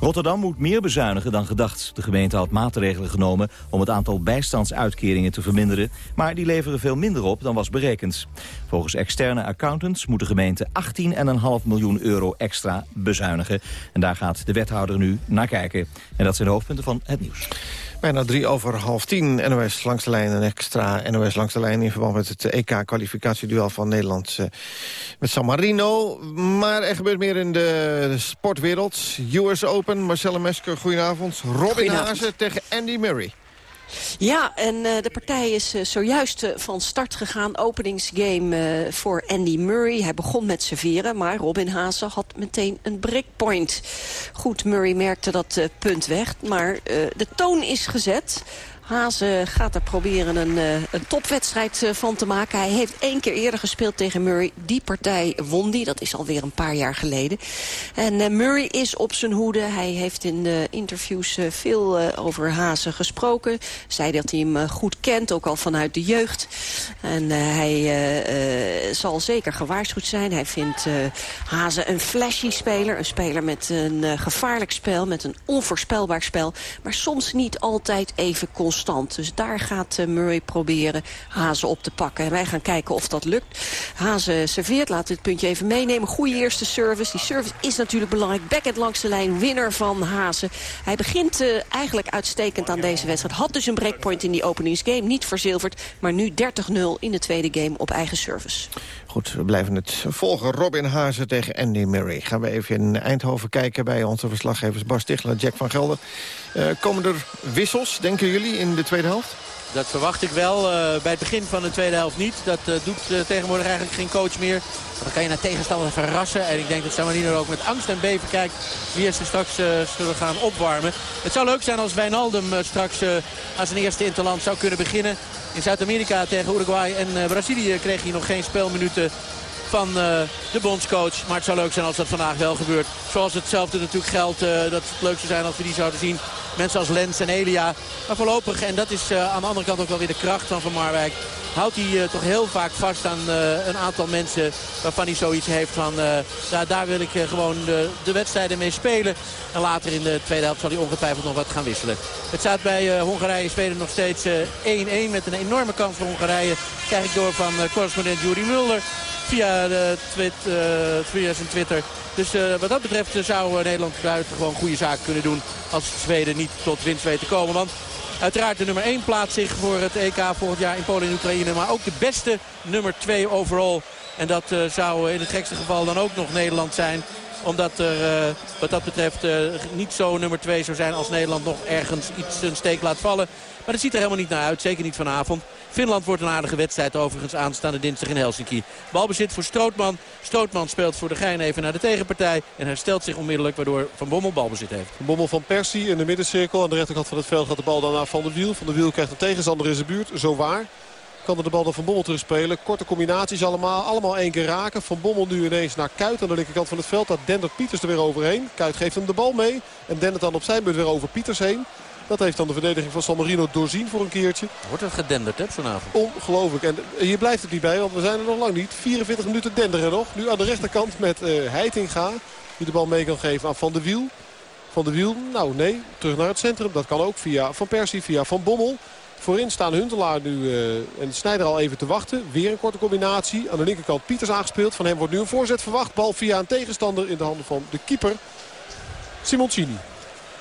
Rotterdam moet meer bezuinigen dan gedacht. De gemeente had maatregelen genomen om het aantal bijstandsuitkeringen te verminderen, maar die leveren veel minder op dan was berekend. Volgens externe accountants moet de gemeente 18,5 miljoen euro extra bezuinigen. En daar gaat de wethouder nu naar kijken. En dat zijn de hoofdpunten van het nieuws. Bijna drie over half tien. NOS langs de lijn en extra NOS langs de lijn... in verband met het EK-kwalificatieduel van Nederland uh, met San Marino. Maar er gebeurt meer in de sportwereld. US Open, Marcelle Mesker, goedenavond. Robin Hazen tegen Andy Murray. Ja, en uh, de partij is uh, zojuist uh, van start gegaan. Openingsgame voor Andy Murray. Hij begon met serveren, maar Robin Haase had meteen een breakpoint. Goed, Murray merkte dat punt weg, maar de toon is gezet. Haase gaat er proberen een, uh, een topwedstrijd uh, van te maken. Hij heeft één keer eerder gespeeld tegen Murray. Die partij won die. Dat is alweer een paar jaar geleden. En uh, Murray is op zijn hoede. Hij heeft in de interviews veel over Haase gesproken. Zei dat hij hem goed kent, ook al vanuit de jeugd. En hij zal zeker gewaarschuwd zijn. Hij vindt Haase een flashy speler. Een speler met een gevaarlijk spel, met een onvoorspelbaar spel. Maar soms niet altijd even constant. Dus daar gaat Murray proberen Hazen op te pakken. En wij gaan kijken of dat lukt. Hazen serveert, laat dit puntje even meenemen. Goede eerste service. Die service is natuurlijk belangrijk. Backhand langs de lijn, winner van Hazen. Hij begint uh, eigenlijk uitstekend aan deze wedstrijd. Had dus een breakpoint in die openingsgame. Niet verzilverd, maar nu 30-0 in de tweede game op eigen service. Goed, we blijven het volgen. Robin Hazen tegen Andy Murray. Gaan we even in Eindhoven kijken bij onze verslaggevers Bas Stichler en Jack van Gelder. Uh, komen er wissels, denken jullie, de tweede helft? Dat verwacht ik wel. Uh, bij het begin van de tweede helft niet. Dat uh, doet uh, tegenwoordig eigenlijk geen coach meer. Dan kan je naar tegenstander verrassen. En ik denk dat Samarino ook met angst en beven kijkt wie ze straks zullen gaan opwarmen. Het zou leuk zijn als Wijnaldum straks aan zijn eerste interland zou kunnen beginnen. In Zuid-Amerika tegen Uruguay en Brazilië kreeg hij nog geen speelminuten van de bondscoach. Maar het zou leuk zijn als dat vandaag wel gebeurt. Zoals hetzelfde natuurlijk geldt. Dat het leuk zou zijn als we die zouden zien. Mensen als Lens en Elia. Maar voorlopig, en dat is uh, aan de andere kant ook wel weer de kracht van Van Marwijk. Houdt hij toch heel vaak vast aan een aantal mensen waarvan hij zoiets heeft van... daar, daar wil ik gewoon de, de, wedstrijden mee spelen. En later in de tweede helft zal hij ongetwijfeld nog wat gaan wisselen. Het staat bij Hongarije spelen nog steeds 1-1 met een enorme kans voor Hongarije. Krijg ik door van correspondent Juri Mulder via, de twit, via zijn Twitter. Dus uh, wat dat betreft uh, zou Nederland buiten gewoon goede zaken kunnen doen als Zweden niet tot winst weet te komen. Want uiteraard de nummer 1 plaatst zich voor het EK volgend jaar in Polen en Oekraïne. Maar ook de beste nummer 2 overal. En dat zou in het gekste geval dan ook nog Nederland zijn omdat er uh, wat dat betreft uh, niet zo nummer 2 zou zijn als Nederland nog ergens iets een steek laat vallen. Maar dat ziet er helemaal niet naar uit. Zeker niet vanavond. Finland wordt een aardige wedstrijd overigens aanstaande dinsdag in Helsinki. Balbezit voor Strootman. Strootman speelt voor de gein even naar de tegenpartij. En herstelt zich onmiddellijk waardoor Van Bommel balbezit heeft. Van Bommel van Persie in de middencirkel. Aan de rechterkant van het veld gaat de bal dan naar Van der Wiel. Van der Wiel krijgt een tegenstander in zijn buurt. Zo waar. Kan er de bal dan Van Bommel terugspelen. Korte combinaties allemaal. Allemaal één keer raken. Van Bommel nu ineens naar Kuit aan de linkerkant van het veld. Daar dendert Pieters er weer overheen. Kuit geeft hem de bal mee. En dendert dan op zijn beurt weer over Pieters heen. Dat heeft dan de verdediging van San Marino doorzien voor een keertje. Wordt het gedenderd hè, vanavond? Ongelooflijk. En hier blijft het niet bij, want we zijn er nog lang niet. 44 minuten denderen nog. Nu aan de rechterkant met uh, Heitinga. Die de bal mee kan geven aan Van de Wiel. Van de Wiel, nou nee, terug naar het centrum. Dat kan ook via Van Persie, via Van Bommel. Voorin staan Huntelaar nu uh, en Snijder al even te wachten. Weer een korte combinatie. Aan de linkerkant Pieters aangespeeld. Van hem wordt nu een voorzet verwacht. Bal via een tegenstander in de handen van de keeper. Simoncini.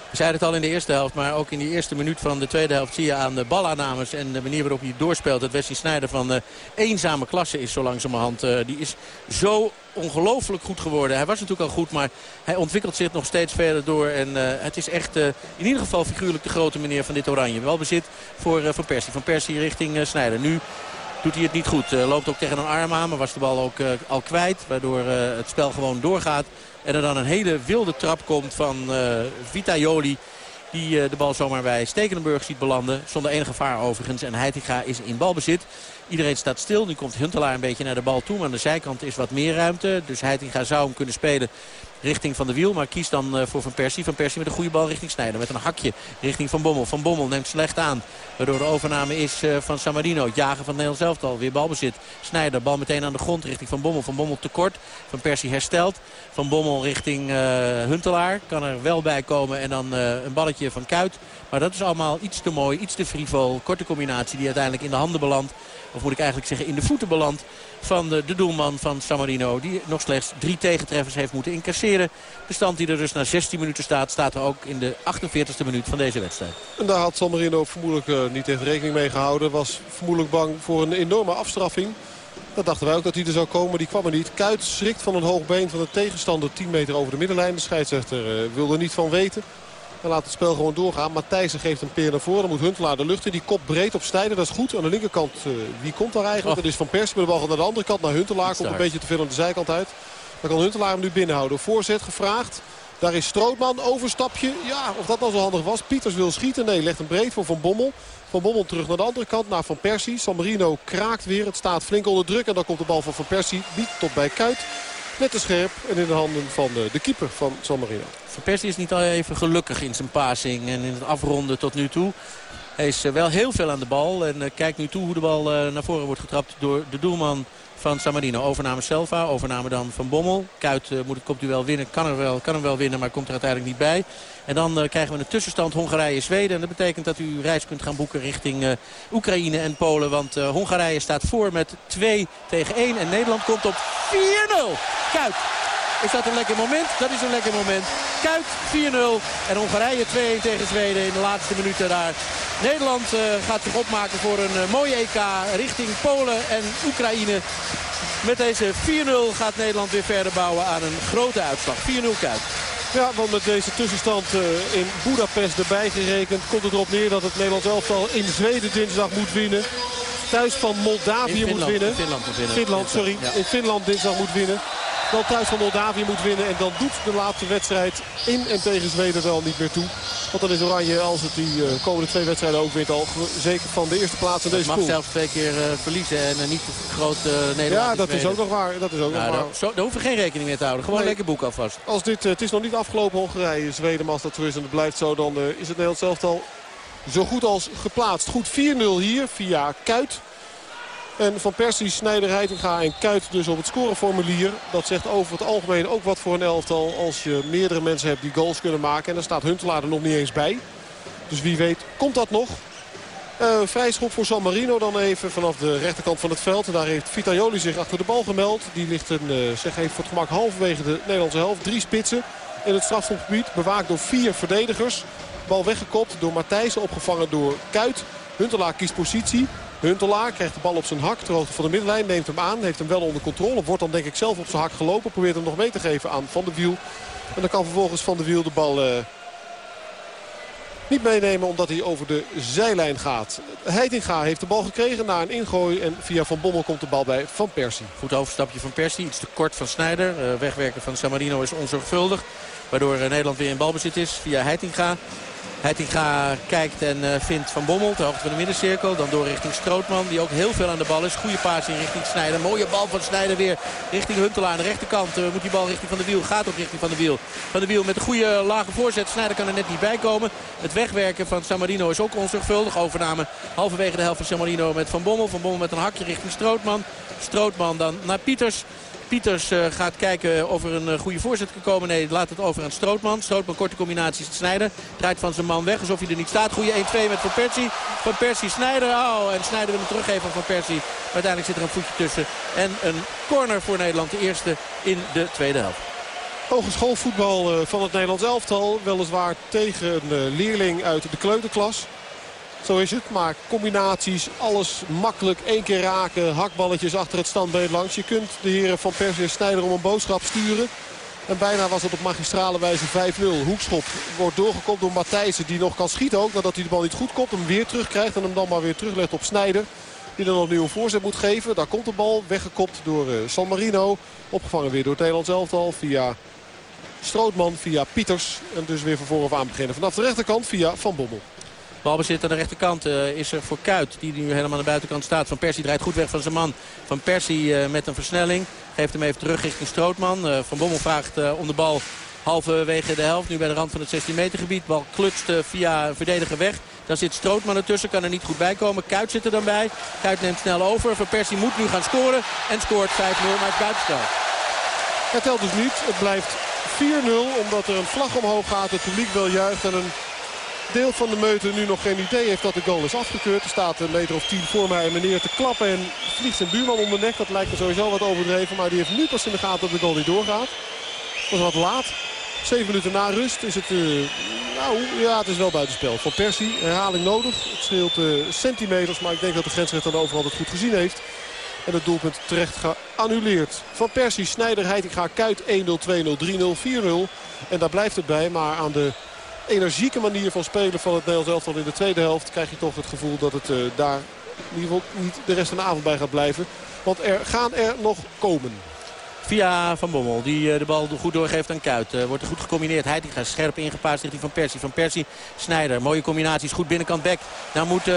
We zeiden het al in de eerste helft, maar ook in die eerste minuut van de tweede helft zie je aan de balaannames en de manier waarop hij doorspeelt. Dat Wesley Sneijder van de eenzame klasse is zo langzamerhand. Uh, die is zo ongelooflijk goed geworden. Hij was natuurlijk al goed, maar hij ontwikkelt zich nog steeds verder door. En uh, het is echt in ieder geval figuurlijk de grote meneer van dit oranje. Wel bezit voor Van Persie. Van Persie richting Snijder. Nu doet hij het niet goed. loopt ook tegen een arm aan, maar was de bal ook al kwijt. Waardoor het spel gewoon doorgaat. En er dan een hele wilde trap komt van uh, Vitaioli. Die uh, de bal zomaar bij Stekenenburg ziet belanden. Zonder enige gevaar overigens. En Heitinga is in balbezit. Iedereen staat stil. Nu komt Huntelaar een beetje naar de bal toe. Maar aan de zijkant is wat meer ruimte. Dus Heitinga zou hem kunnen spelen richting Van de Wiel. Maar kiest dan uh, voor Van Persie. Van Persie met een goede bal richting Snijder. Met een hakje richting Van Bommel. Van Bommel neemt slecht aan. Waardoor de overname is uh, van Samarino. Het jagen van Nederland zelf al. Weer balbezit. Snijder. Bal meteen aan de grond richting Van Bommel. Van Bommel tekort. Van Persie herstelt. Van Bommel richting uh, Huntelaar. Kan er wel bij komen. En dan een balletje van Kuit. Maar dat is allemaal iets te mooi. Iets te frivol. Korte combinatie die uiteindelijk in de handen belandt. Of moet ik eigenlijk zeggen in de voeten belandt van de, de doelman van San Marino. Die nog slechts drie tegentreffers heeft moeten incasseren. De stand die er dus na 16 minuten staat, staat er ook in de 48e minuut van deze wedstrijd. En daar had San Marino vermoedelijk uh, niet even rekening mee gehouden. Was vermoedelijk bang voor een enorme afstraffing. Dat dachten wij ook dat hij er zou komen. Die kwam er niet. Kuit schrikt van een hoog been van de tegenstander 10 meter over de middenlijn. De scheidsrechter uh, wilde er niet van weten. En laat het spel gewoon doorgaan. Matthijsen geeft een peer naar voren. Dan moet Huntelaar de lucht in. Die kop breed op Snijder. Dat is goed. Aan de linkerkant, uh, wie komt daar eigenlijk? Oh. Dat is Van Persie. Maar de bal gaat naar de andere kant. Naar Huntelaar. Komt een beetje te veel aan de zijkant uit. Dan kan Huntelaar hem nu binnenhouden. Voorzet gevraagd. Daar is Strootman. Overstapje. Ja, of dat nou zo handig was. Pieters wil schieten. Nee, legt hem breed voor Van Bommel. Van Bommel terug naar de andere kant. Naar Van Persie. San Marino kraakt weer. Het staat flink onder druk. En dan komt de bal van Van Persie. Biedt tot bij Kuit. Net te scherp en in de handen van de, de keeper van San Marino. Van Persie is niet al even gelukkig in zijn passing en in het afronden tot nu toe. Hij is wel heel veel aan de bal en kijkt nu toe hoe de bal naar voren wordt getrapt door de doelman van San Marino. Overname Selva, overname dan van Bommel. Kuit uh, moet het kopduel winnen, kan, er wel, kan hem wel winnen, maar komt er uiteindelijk niet bij. En dan uh, krijgen we een tussenstand Hongarije-Zweden. En dat betekent dat u reis kunt gaan boeken richting uh, Oekraïne en Polen. Want Hongarije staat voor met 2 tegen 1. En Nederland komt op 4-0. Kuit. Is dat een lekker moment? Dat is een lekker moment. Kuit 4-0 en Hongarije 2-1 tegen Zweden in de laatste minuten daar. Nederland uh, gaat zich opmaken voor een uh, mooie EK richting Polen en Oekraïne. Met deze 4-0 gaat Nederland weer verder bouwen aan een grote uitslag. 4-0 Kuit. Ja, want met deze tussenstand uh, in Budapest erbij gerekend... komt het erop neer dat het Nederlands elftal in Zweden dinsdag moet winnen. Thuis van Moldavië moet winnen. Finland moet winnen. Finland, sorry. Ja. In Finland dinsdag moet winnen dan thuis van Moldavië moet winnen. En dan doet de laatste wedstrijd in en tegen Zweden wel niet meer toe. Want dan is Oranje, als het die uh, komende twee wedstrijden ook wint, al zeker van de eerste plaats in deze pool. mag zelfs twee keer uh, verliezen en uh, niet groot Nederland. Ja, dat is ook nog waar. Dat is ook nou, nog waar. Zo, daar hoeven we geen rekening mee te houden. Gewoon nee. lekker boek alvast. Als dit, het is nog niet afgelopen Hongarije, Zweden, maar als dat zo is en het blijft zo, dan is het Nederlands zelf al zo goed als geplaatst. Goed 4-0 hier via Kuit. En Van Persie, Snijder, Heitinga en Kuit dus op het scoreformulier. Dat zegt over het algemeen ook wat voor een elftal als je meerdere mensen hebt die goals kunnen maken. En daar staat Huntelaar er nog niet eens bij. Dus wie weet komt dat nog. Uh, vrij schop voor San Marino dan even vanaf de rechterkant van het veld. En daar heeft Vitaioli zich achter de bal gemeld. Die ligt een, uh, zeg even voor het gemak halverwege de Nederlandse helft. Drie spitsen in het strafschopgebied. Bewaakt door vier verdedigers. Bal weggekopt door Matthijsen, opgevangen door Kuit. Huntelaar kiest positie. Huntelaar krijgt de bal op zijn hak. Ter hoogte van de middenlijn neemt hem aan. Heeft hem wel onder controle. Wordt dan denk ik zelf op zijn hak gelopen. Probeert hem nog mee te geven aan Van der Wiel. En dan kan vervolgens Van der Wiel de bal uh, niet meenemen omdat hij over de zijlijn gaat. Heitinga heeft de bal gekregen na een ingooi. En via Van Bommel komt de bal bij Van Persie. Goed overstapje van Persie. Iets te kort van Snijder. Uh, wegwerken van San Marino is onzorgvuldig. Waardoor uh, Nederland weer in balbezit is via Heitinga. Heitinga kijkt en uh, vindt Van Bommel ter hoogte van de middencirkel. Dan door richting Strootman die ook heel veel aan de bal is. Goede paas in richting Snijder. Mooie bal van Snijder weer richting Huntelaar aan de rechterkant. Uh, moet die bal richting Van de Wiel. Gaat ook richting Van de Wiel. Van de Wiel met een goede lage voorzet. Snijder kan er net niet bij komen. Het wegwerken van San Marino is ook onzorgvuldig. Overname halverwege de helft van San Marino met Van Bommel. Van Bommel met een hakje richting Strootman. Strootman dan naar Pieters. Pieters uh, gaat kijken of er een uh, goede voorzet kan komen. Nee, laat het over aan Strootman. Strootman korte combinaties Snijder. Draait van zijn man weg alsof hij er niet staat. Goede 1-2 met Van Persie. Van Persie Snijder. Oh, en Snijder wil hem teruggeven van Persie. Uiteindelijk zit er een voetje tussen. En een corner voor Nederland. De eerste in de tweede helft. Hogeschoolvoetbal uh, van het Nederlands elftal. Weliswaar tegen een leerling uit de kleuterklas. Zo is het. Maar combinaties, alles makkelijk. één keer raken, hakballetjes achter het standbeen langs. Je kunt de heren van Persie Snijder om een boodschap sturen. En bijna was het op magistrale wijze 5-0. Hoekschop wordt doorgekopt door Matthijssen. Die nog kan schieten ook. Nadat hij de bal niet goed komt. Hem weer terugkrijgt. En hem dan maar weer teruglegt op Snijder. Die dan opnieuw een voorzet moet geven. Daar komt de bal. Weggekopt door uh, San Marino. Opgevangen weer door het Nederlands elftal. Via Strootman. Via Pieters. En dus weer van vooraf aan beginnen. Vanaf de rechterkant via Van Bommel. Balbezit aan de rechterkant uh, is er voor Kuit. Die nu helemaal aan de buitenkant staat. Van Persie draait goed weg van zijn man. Van Persie uh, met een versnelling. Geeft hem even terug richting Strootman. Uh, van Bommel vraagt om de bal halverwege de helft. Nu bij de rand van het 16 meter gebied. Bal klutst via verdediger weg. Daar zit Strootman ertussen. Kan er niet goed bij komen. Kuit zit er dan bij. Kuit neemt snel over. Van Persie moet nu gaan scoren. En scoort 5-0 maar het buitenspel. Het telt dus niet. Het blijft 4-0 omdat er een vlag omhoog gaat. Het publiek wil juichen en een deel van de meute nu nog geen idee heeft dat de goal is afgekeurd. Er staat een meter of tien voor mij meneer te klappen en vliegt zijn buurman om de nek. Dat lijkt me sowieso wat overdreven, maar die heeft nu pas in de gaten dat de goal niet doorgaat. Dat is wat laat. Zeven minuten na rust is het, uh, nou ja, het is wel buitenspel. Van Persie, herhaling nodig. Het scheelt uh, centimeters, maar ik denk dat de grensrechter dan overal het goed gezien heeft. En het doelpunt terecht geannuleerd. Van Persie, Snijder, Heitinga, Kuit 1-0, 2-0, 3-0, 4-0. En daar blijft het bij, maar aan de energieke manier van spelen van het Nederlands elftal in de tweede helft... krijg je toch het gevoel dat het uh, daar in ieder geval niet de rest van de avond bij gaat blijven. Want er gaan er nog komen. Via Van Bommel, die uh, de bal goed doorgeeft aan Kuit. Uh, wordt er goed gecombineerd. Heitinga scherp ingepaast richting Van Persie. Van Persie, Snijder. Mooie combinaties. Goed binnenkant back. Nou moet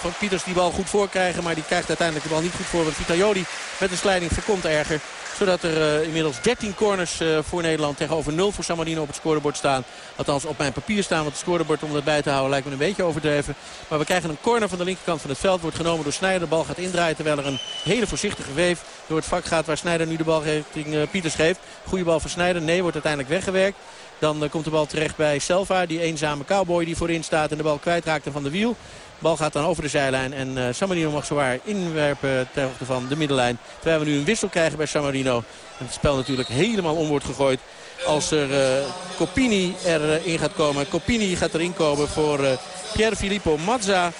Van Pieters die bal goed voorkrijgen. Maar die krijgt uiteindelijk de bal niet goed voor. Want Vitalioli met een slijding voorkomt erger zodat er uh, inmiddels 13 corners uh, voor Nederland tegenover 0 voor San op het scorebord staan. Althans op mijn papier staan, want het scorebord om dat bij te houden lijkt me een beetje overdreven. Maar we krijgen een corner van de linkerkant van het veld. Wordt genomen door Snijder. De bal gaat indraaien terwijl er een hele voorzichtige weef door het vak gaat waar Snijder nu de bal richting uh, Pieters geeft. Goede bal voor Snijder. Nee, wordt uiteindelijk weggewerkt. Dan komt de bal terecht bij Selva, die eenzame cowboy die voorin staat en de bal kwijtraakt van de wiel. Bal gaat dan over de zijlijn en uh, Samarino mag zowaar inwerpen ter hoogte van de middenlijn. Terwijl we nu een wissel krijgen bij Samarino. En het spel natuurlijk helemaal om wordt gegooid als er uh, Copini erin gaat komen. Copini gaat erin komen voor uh, Pier Filippo Mazza.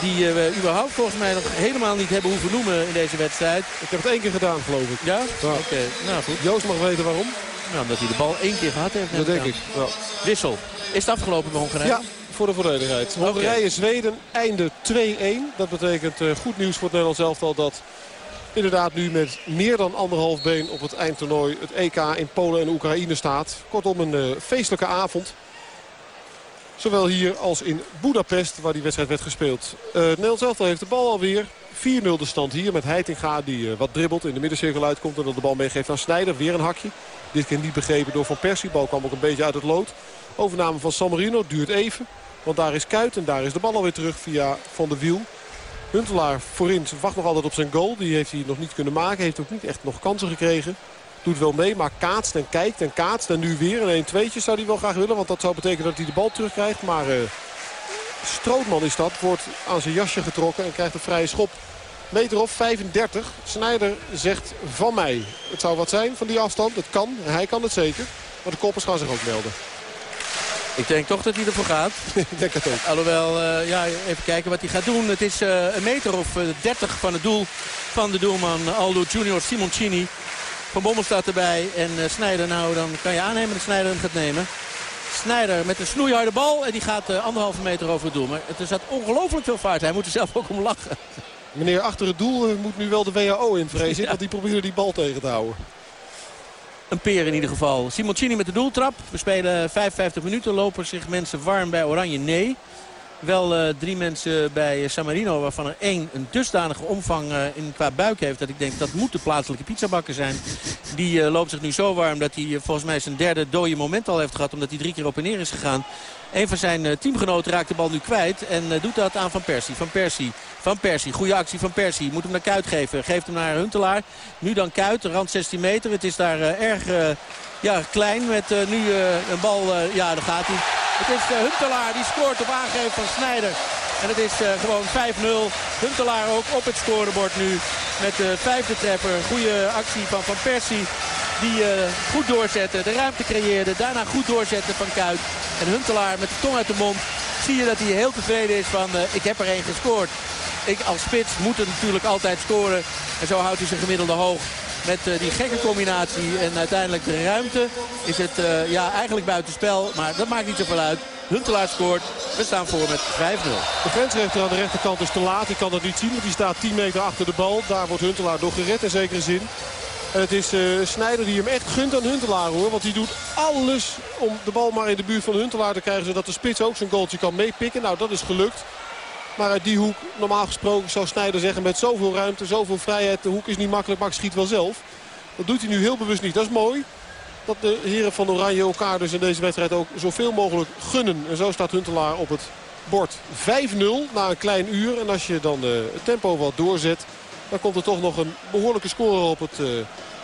Die we überhaupt volgens mij nog helemaal niet hebben hoeven noemen in deze wedstrijd. Ik heb het één keer gedaan geloof ik. Ja? ja. Oké, okay. nou goed. Joost mag weten waarom. Nou, omdat hij de bal één keer gehad heeft. Dat denk ik. Ja. Wissel. Is het afgelopen bij Hongarije? Ja, voor de volledigheid. Hongarije-Zweden einde 2-1. Dat betekent uh, goed nieuws voor het Nederlands elftal dat inderdaad nu met meer dan anderhalf been op het eindtoernooi het EK in Polen en Oekraïne staat. Kortom een uh, feestelijke avond. Zowel hier als in Budapest waar die wedstrijd werd gespeeld. Uh, het Nederlands elftal heeft de bal alweer. 4-0 de stand hier met Heitinga die uh, wat dribbelt in de middencirkel uitkomt. En dat de bal meegeeft aan Snijder. Weer een hakje. Dit keer niet begrepen door Van Persie. De bal kwam ook een beetje uit het lood. Overname van San Marino duurt even. Want daar is Kuit en daar is de bal alweer terug via Van de Wiel. Huntelaar voorin wacht nog altijd op zijn goal. Die heeft hij nog niet kunnen maken. Heeft ook niet echt nog kansen gekregen. Doet wel mee, maar kaatst en kijkt en kaatst. En nu weer een 1-2'tje zou hij wel graag willen. Want dat zou betekenen dat hij de bal terugkrijgt. Maar uh, Strootman is dat. Wordt aan zijn jasje getrokken en krijgt een vrije schop. Meter of 35. Snijder zegt van mij. Het zou wat zijn van die afstand. Het kan. Hij kan het zeker. Maar de koppers gaan zich ook melden. Ik denk toch dat hij ervoor gaat. [LAUGHS] ik denk het ook. Alhoewel, uh, ja, even kijken wat hij gaat doen. Het is uh, een meter of uh, 30 van het doel van de doelman Aldo Junior Simoncini. Van Bommel staat erbij en Snijder, nou dan kan je aannemen dat Snijder hem gaat nemen. Snijder met een snoeiharde bal en die gaat anderhalve meter over het doel. Maar er zat ongelooflijk veel vaart. Hij moet er zelf ook om lachen. Meneer achter het doel moet nu wel de WHO in vrezen. [LAUGHS] ja. Want die probeerde die bal tegen te houden. Een peer in ieder geval. Simoncini met de doeltrap. We spelen 55 minuten. Lopen zich mensen warm bij Oranje? Nee. Wel uh, drie mensen bij San Marino waarvan er één een dusdanige omvang uh, in, qua buik heeft. Dat ik denk dat moet de plaatselijke pizzabakker zijn. Die uh, loopt zich nu zo warm dat hij volgens mij zijn derde dode moment al heeft gehad. Omdat hij drie keer op en neer is gegaan. Een van zijn teamgenoten raakt de bal nu kwijt. En doet dat aan Van Persie. Van Persie. Van Persie. Goede actie van Persie. Moet hem naar Kuit geven. Geeft hem naar Huntelaar. Nu dan Kuit. Rand 16 meter. Het is daar erg ja, klein. Met nu een bal. ja, daar gaat hij. Het is Huntelaar die scoort op aangeven van Snijder. En het is gewoon 5-0. Huntelaar ook op het scorebord nu. Met de vijfde treffer. Goede actie van Van Persie. Die goed doorzette, de ruimte creëerde. Daarna goed doorzetten van Kuit. En Huntelaar met de tong uit de mond. Zie je dat hij heel tevreden is van ik heb er één gescoord. Ik als spits moet er natuurlijk altijd scoren. En zo houdt hij zijn gemiddelde hoog met uh, die gekke combinatie en uiteindelijk de ruimte is het uh, ja, eigenlijk buitenspel. Maar dat maakt niet zoveel uit. Huntelaar scoort. We staan voor met 5-0. De grensrechter aan de rechterkant is te laat. Ik kan dat niet zien, want die staat 10 meter achter de bal. Daar wordt Huntelaar door gered in zekere zin. En het is uh, Snijder die hem echt gunt aan Huntelaar hoor. Want die doet alles om de bal maar in de buurt van Huntelaar te krijgen. Zodat de spits ook zijn goaltje kan meepikken. Nou dat is gelukt. Maar uit die hoek, normaal gesproken zou Snijder zeggen... met zoveel ruimte, zoveel vrijheid, de hoek is niet makkelijk, maar schiet wel zelf. Dat doet hij nu heel bewust niet. Dat is mooi. Dat de heren van Oranje elkaar dus in deze wedstrijd ook zoveel mogelijk gunnen. En zo staat Huntelaar op het bord. 5-0 na een klein uur. En als je dan het tempo wat doorzet... dan komt er toch nog een behoorlijke score op het uh,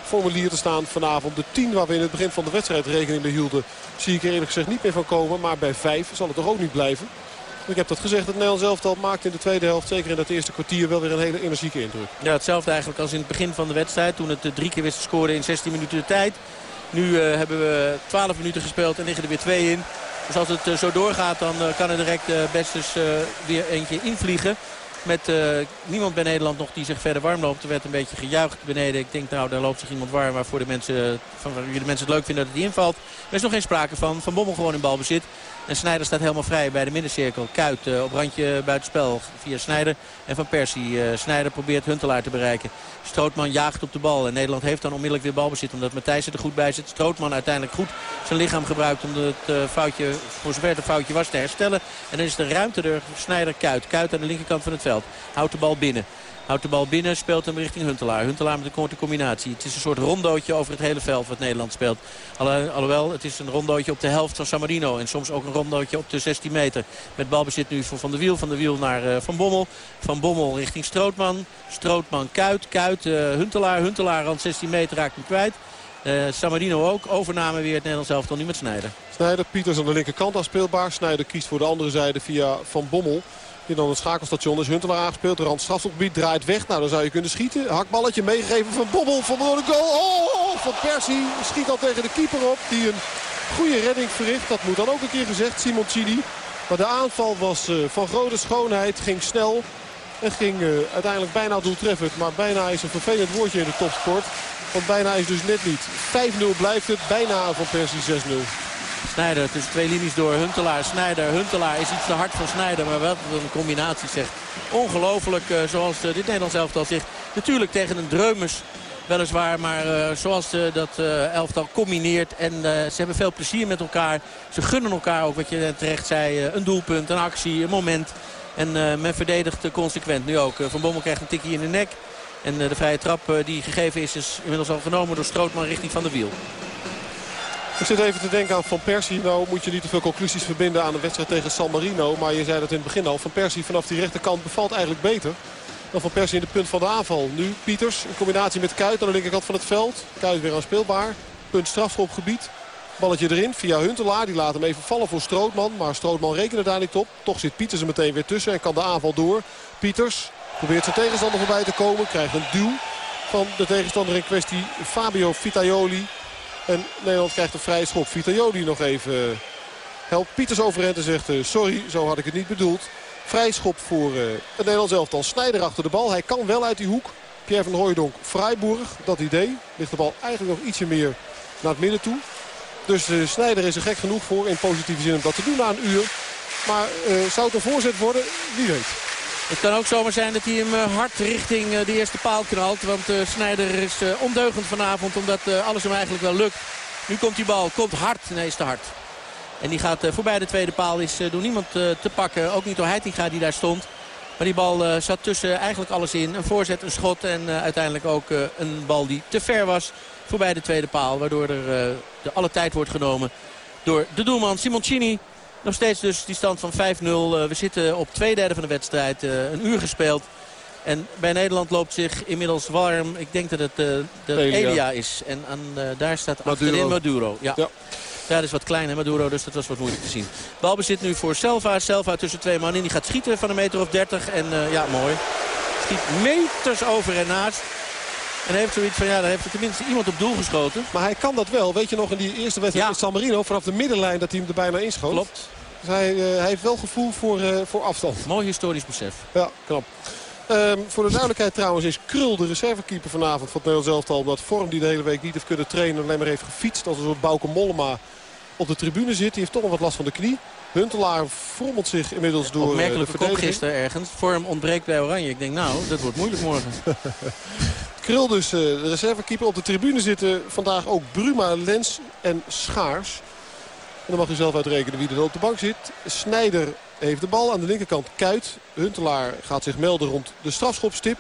formulier te staan vanavond. De 10 waar we in het begin van de wedstrijd rekening mee hielden... zie ik er eerlijk gezegd niet meer van komen. Maar bij 5 zal het toch ook niet blijven. Ik heb dat gezegd, het Nederlands elftal maakt in de tweede helft, zeker in dat eerste kwartier, wel weer een hele energieke indruk. Ja, hetzelfde eigenlijk als in het begin van de wedstrijd, toen het drie keer wist te scoren in 16 minuten de tijd. Nu uh, hebben we 12 minuten gespeeld en liggen er weer twee in. Dus als het uh, zo doorgaat, dan kan er direct best eens weer eentje invliegen. Met niemand bij Nederland nog die zich verder warm loopt. Er werd een beetje gejuicht beneden. Ik denk nou, daar loopt zich iemand warm waarvoor de mensen, van de mensen het leuk vinden dat het invalt. Er is nog geen sprake van. Van Bommel gewoon in balbezit. En Snijder staat helemaal vrij bij de middencirkel. Kuit uh, op randje buitenspel via Snijder en Van Persie. Uh, Snijder probeert Huntelaar te bereiken. Strootman jaagt op de bal. En Nederland heeft dan onmiddellijk weer balbezit. Omdat Matthijs er goed bij zit. Strootman uiteindelijk goed zijn lichaam gebruikt om het uh, foutje, voor zover het foutje was, te herstellen. En dan is de ruimte er. Snijder Kuit. Kuit aan de linkerkant van het veld. Houdt de bal binnen. Houdt de bal binnen, speelt hem richting Huntelaar. Huntelaar met een korte combinatie. Het is een soort rondootje over het hele veld wat Nederland speelt. alhoewel, het is een rondootje op de helft van San Marino. En soms ook een rondootje op de 16 meter. Met balbezit nu voor Van der Wiel. Van der Wiel naar uh, Van Bommel. Van Bommel richting Strootman. Strootman Kuit. Kuit uh, Huntelaar. Huntelaar aan 16 meter raakt hem kwijt. Uh, San Marino ook. Overname weer het Nederlands elftal nu met Snijder. Snijder, Pieters aan de linkerkant afspeelbaar. Snijder kiest voor de andere zijde via Van Bommel. Die dan het schakelstation is Huntelaar aangespeeld. De rand strafgebied draait weg. Nou, dan zou je kunnen schieten. Hakballetje meegegeven van Bobbel. Van de goal. Oh, van Persie schiet al tegen de keeper op. Die een goede redding verricht. Dat moet dan ook een keer gezegd. Simon Chidi. Maar de aanval was uh, van grote schoonheid. Ging snel. En ging uh, uiteindelijk bijna doeltreffend. Maar bijna is een vervelend woordje in de topsport. Want bijna is dus net niet. 5-0 blijft het. Bijna van Persie 6-0. Snijder tussen twee linies door Huntelaar. Snijder, Huntelaar is iets te hard van Snijder. Maar wel een combinatie zegt. Ongelooflijk uh, zoals uh, dit Nederlands elftal zegt. Natuurlijk tegen een Dreumers weliswaar. Maar uh, zoals dat elftal combineert. En ze hebben veel plezier met elkaar. Ze gunnen elkaar ook wat je terecht zei. een doelpunt, een actie, een moment. En men verdedigt consequent nu ook. Van Bommel krijgt een tikje in de nek. En de vrije trap die gegeven is, is inmiddels al genomen door Strootman richting Van de Wiel. Ik zit even te denken aan Van Persie. Nou moet je niet te veel conclusies verbinden aan de wedstrijd tegen San Marino. Maar je zei dat in het begin al. Van Persie vanaf die rechterkant bevalt eigenlijk beter dan Van Persie in de punt van de aanval. Nu Pieters in combinatie met Kuit aan de linkerkant van het veld. Kuit weer aanspeelbaar. Punt strafschopgebied. Balletje erin via Huntelaar. Die laat hem even vallen voor Strootman. Maar Strootman rekende daar niet op. Toch zit Pieters er meteen weer tussen en kan de aanval door. Pieters probeert zijn tegenstander voorbij te komen. Krijgt een duw van de tegenstander in kwestie Fabio Vitaioli. En Nederland krijgt een vrije schop. Vitalioli nog even helpt Pieters overend en zegt eh, sorry, zo had ik het niet bedoeld. Vrij schop voor uh, het Nederlands elftal. Snijder achter de bal. Hij kan wel uit die hoek. Pierre van Hooijdonk, Freiburg, dat idee. Ligt de bal eigenlijk nog ietsje meer naar het midden toe. Dus uh, Snijder is er gek genoeg voor in positieve zin om dat te doen na een uur. Maar zou het een voorzet worden? Wie weet. Het kan ook zomaar zijn dat hij hem eh, hard richting eh, de eerste paal knalt. Want uh, Snijder is ondeugend vanavond omdat alles hem eigenlijk wel lukt. Nu komt die bal, komt hard. Nee, is te hard. En die gaat voorbij de tweede paal. Is door niemand te pakken. Ook niet door Heitinga die daar stond. Maar die bal zat tussen eigenlijk alles in. Een voorzet, een schot en uiteindelijk ook een bal die te ver was voorbij de tweede paal. Waardoor er de alle tijd wordt genomen door de doelman Simoncini. Nog steeds dus die stand van 5-0. we zitten op twee derde van de wedstrijd. een uur gespeeld. En bij Nederland loopt zich inmiddels warm. Ik denk dat het uh, de Elia. is. En aan, uh, daar staat Maduro. achterin Maduro. Ja. ja. Dat is wat kleiner Maduro, dus dat was wat moeilijk te zien. Balbezit nu voor Selva. Selva tussen twee man in. Die gaat schieten van een meter of 30. En uh, ja, mooi. Schiet meters over en naast. En heeft zoiets van, ja, daar heeft er tenminste iemand op doel geschoten. Maar hij kan dat wel. Weet je nog in die eerste wedstrijd ja. met San Marino, vanaf de middenlijn dat hij hem er bijna inschoot. Klopt. Dus hij, uh, hij heeft wel gevoel voor, uh, voor afstand. Mooi historisch besef. Ja, knap. Um, voor de duidelijkheid trouwens is Krul de reservekeeper vanavond van het Nederlands elftal. Omdat Vorm die de hele week niet heeft kunnen trainen. Alleen maar heeft gefietst als een soort Bauke Mollema op de tribune zit. Die heeft toch nog wat last van de knie. Huntelaar frommelt zich inmiddels door Opmerkelijke de kop gisteren ergens. Vorm ontbreekt bij Oranje. Ik denk nou, dat wordt moeilijk morgen. [LAUGHS] Krul dus uh, de reservekeeper. Op de tribune zitten vandaag ook Bruma, Lens en Schaars. En dan mag u zelf uitrekenen wie er op de bank zit. Snijder heeft de bal aan de linkerkant. Kuit. Huntelaar gaat zich melden rond de strafschopstip.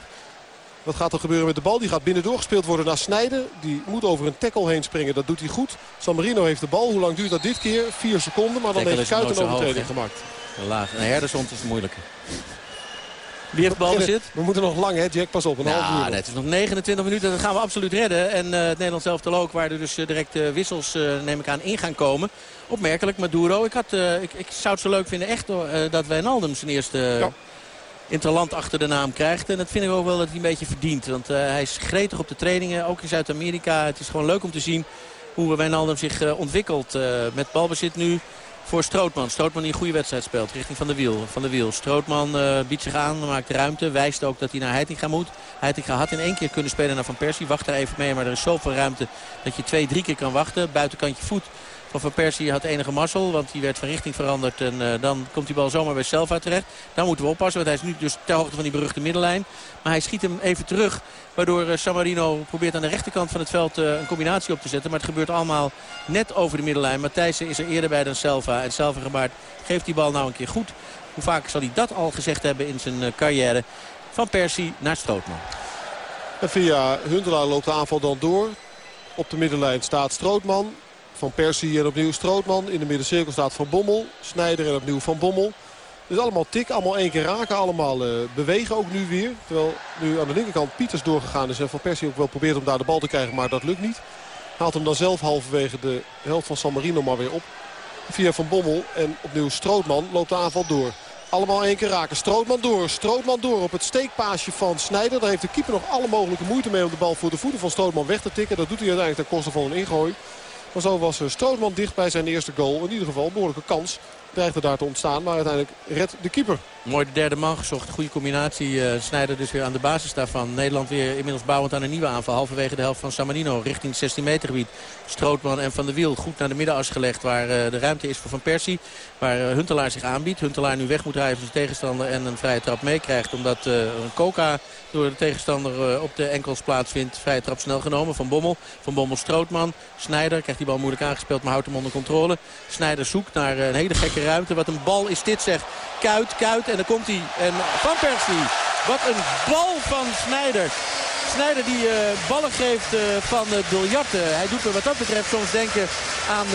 Wat gaat er gebeuren met de bal? Die gaat binnen doorgespeeld worden naar Snijden. Die moet over een tackle heen springen. Dat doet hij goed. San Marino heeft de bal. Hoe lang duurt dat dit keer? Vier seconden. Maar dan heeft Kuit een overtreding gemaakt. Laag. Een Herdershond is moeilijker. Wie heeft balbezit? We moeten nog lang, hè, Jack? Pas op, een half uur. Het is nog 29 minuten. Dat gaan we absoluut redden. En uh, het Nederlands elftal ook, waar er dus uh, direct uh, wissels, neem ik aan, in gaan komen. Opmerkelijk, Maduro. Ik, had, ik, ik zou het zo leuk vinden echt dat Wijnaldum zijn eerste... Ja. Interland achter de naam krijgt. En dat vind ik ook wel dat hij een beetje verdient. Want hij is gretig op de trainingen, ook in Zuid-Amerika. Het is gewoon leuk om te zien hoe Wijnaldum zich ontwikkelt. met balbezit nu voor Strootman. Strootman die een goede wedstrijd speelt richting Van de Wiel. Van de Wiel. Strootman uh, biedt zich aan, maakt ruimte. Wijst ook dat hij naar Heitinga moet. Heitinga had in één keer kunnen spelen naar Van Persie. Wacht daar even mee, maar er is zoveel ruimte dat je twee, drie keer kan wachten. Buitenkantje voet van Persie had enige mazzel, want die werd van richting veranderd. En uh, dan komt die bal zomaar bij Selva terecht. Daar moeten we oppassen, want hij is nu dus ter hoogte van die beruchte middenlijn. Maar hij schiet hem even terug, waardoor uh, Samarino probeert aan de rechterkant van het veld uh, een combinatie op te zetten. Maar het gebeurt allemaal net over de middenlijn. Matthijssen is er eerder bij dan Selva. En Selva gebaard geeft die bal nou een keer goed. Hoe vaak zal hij dat al gezegd hebben in zijn carrière? Van Persie naar Strootman. En via Huntelaar loopt de aanval dan door. Op de middenlijn staat Strootman. Van Persie en opnieuw Strootman. In de middencirkel staat Van Bommel. Snijder en opnieuw Van Bommel. Dus allemaal tik, allemaal één keer raken. Allemaal uh, bewegen ook nu weer. Terwijl nu aan de linkerkant Pieters doorgegaan is. En Van Persie ook wel probeert om daar de bal te krijgen. Maar dat lukt niet. Haalt hem dan zelf halverwege de helft van San Marino maar weer op. Via Van Bommel en opnieuw Strootman loopt de aanval door. Allemaal één keer raken. Strootman door. Strootman door op het steekpaasje van Snijder. Daar heeft de keeper nog alle mogelijke moeite mee om de bal voor de voeten van Strootman weg te tikken. Dat doet hij uiteindelijk ten koste van een ingooi. Maar zo was Strootman dicht bij zijn eerste goal. In ieder geval een behoorlijke kans dreigde daar te ontstaan. Maar uiteindelijk redt de keeper. Mooi de derde man gezocht. Goede combinatie. Uh, Snijder dus weer aan de basis daarvan. Nederland weer inmiddels bouwend aan een nieuwe aanval. Halverwege de helft van Samanino richting het 16 meter gebied. Strootman en Van der Wiel goed naar de middenas gelegd. Waar uh, de ruimte is voor Van Persie. Waar uh, Huntelaar zich aanbiedt. Huntelaar nu weg moet rijden van zijn tegenstander. En een vrije trap meekrijgt. Omdat een Coca door de tegenstander op de enkels plaatsvindt. Vrije trap snel genomen van Bommel. Van Bommel Strootman. Snijder krijgt die bal moeilijk aangespeeld. Maar houdt hem onder controle. Snijder zoekt naar een hele gekke ruimte. Wat een bal is dit zegt. Kuit, Kuit en dan komt hij. En Van Persie. Wat een bal van Snijder. Snijder die uh, ballen geeft uh, van uh, biljarten. Hij doet me wat dat betreft soms denken aan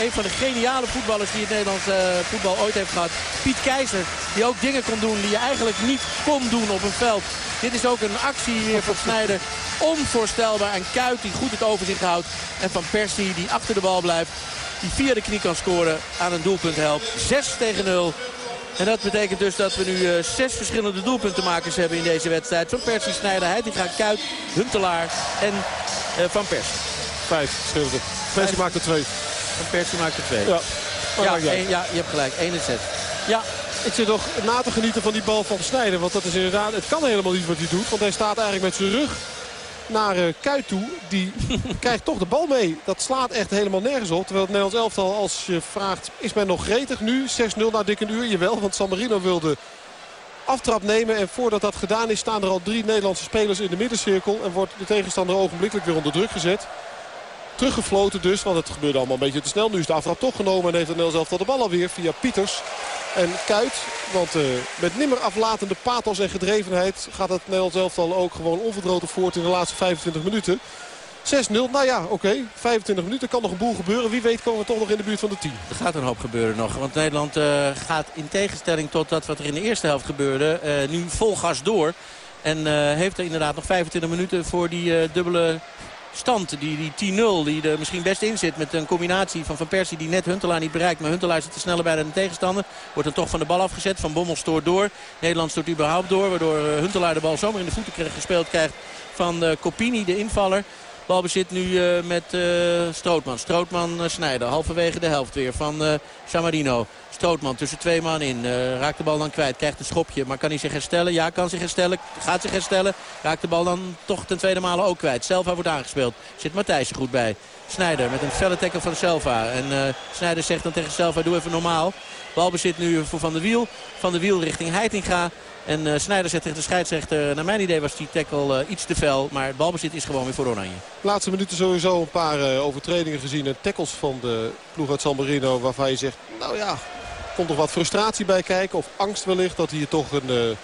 een van de geniale voetballers die het Nederlands voetbal ooit heeft gehad. Piet Keizer. Die ook dingen kon doen die je eigenlijk niet kon doen op een veld. Dit is ook een actie weer van Snijder. Onvoorstelbaar. En Kuit die goed het overzicht houdt. En Van Persie die achter de bal blijft. Die via de knie kan scoren aan een doelpunt helpt. 6 tegen 0. En dat betekent dus dat we nu uh, zes verschillende doelpuntenmakers hebben in deze wedstrijd. Van Persie, Snijder, Heitinga, Kuit, Huntelaar en uh, Van Persie. Vijf verschillende. Persie maakt er twee. Van Persie maakt er twee. Ja, ja, een, ja, je hebt gelijk. 1 en 6. Ja, ik zit nog na te genieten van die bal van Snijder. Want dat is inderdaad, het kan helemaal niet wat hij doet. Want hij staat eigenlijk met zijn rug naar uh, Kuit toe. Die [LAUGHS] krijgt toch de bal mee. Dat slaat echt helemaal nergens op. Terwijl het Nederlands elftal, als je vraagt, is men nog gretig nu? 6-0 na dik een uur. Jawel, want San Marino wilde aftrap nemen. En voordat dat gedaan is, staan er al drie Nederlandse spelers in de middencirkel. En wordt de tegenstander ogenblikkelijk weer onder druk gezet. Teruggefloten dus, want het gebeurde allemaal een beetje te snel. Nu is de aftrap toch genomen en heeft het Nederlands elftal de bal alweer via Pieters. En Kuit, want uh, met nimmer aflatende pathos en gedrevenheid... gaat het Nederlands elftal ook gewoon onverdroten voort in de laatste 25 minuten. 6-0, nou ja, oké. Okay. 25 minuten, kan nog een boel gebeuren. Wie weet komen we toch nog in de buurt van de 10. Er gaat een hoop gebeuren nog. Want Nederland uh, gaat in tegenstelling tot dat wat er in de eerste helft gebeurde... Uh, nu vol gas door. En heeft er inderdaad nog 25 minuten voor die dubbele stand. Die, die 10-0 die er misschien best in zit met een combinatie van Van Persie die net Huntelaar niet bereikt. Maar Huntelaar zit te sneller bij de tegenstander. Wordt dan toch van de bal afgezet. Van Bommel stoort door. Nederland stoort überhaupt door. Waardoor Huntelaar de bal zomaar in de voeten gespeeld krijgt van Copini, de invaller. Balbezit nu uh, met uh, Strootman. Strootman uh, Snijder. Halverwege de helft weer van Samarino. Strootman tussen twee man in. raakt de bal dan kwijt. Krijgt een schopje. Maar kan hij zich herstellen? Ja, kan zich herstellen. Gaat zich herstellen. Raakt de bal dan toch ten tweede malen ook kwijt. Selva wordt aangespeeld. Zit Matthijs er goed bij. Snijder met een felle tackle van Selva. En Snijder zegt dan tegen Selva, doe even normaal. Balbezit nu voor Van der Wiel. Van der Wiel richting Heitinga. En uh, zegt tegen de scheidsrechter, naar mijn idee was die tackle uh, iets te fel. Maar het balbezit is gewoon weer voor Oranje. Laatste minuten sowieso een paar uh, overtredingen gezien. En tackles van de ploeg uit San Marino waarvan je zegt, nou ja, komt toch wat frustratie bij kijken. Of angst wellicht dat hier toch een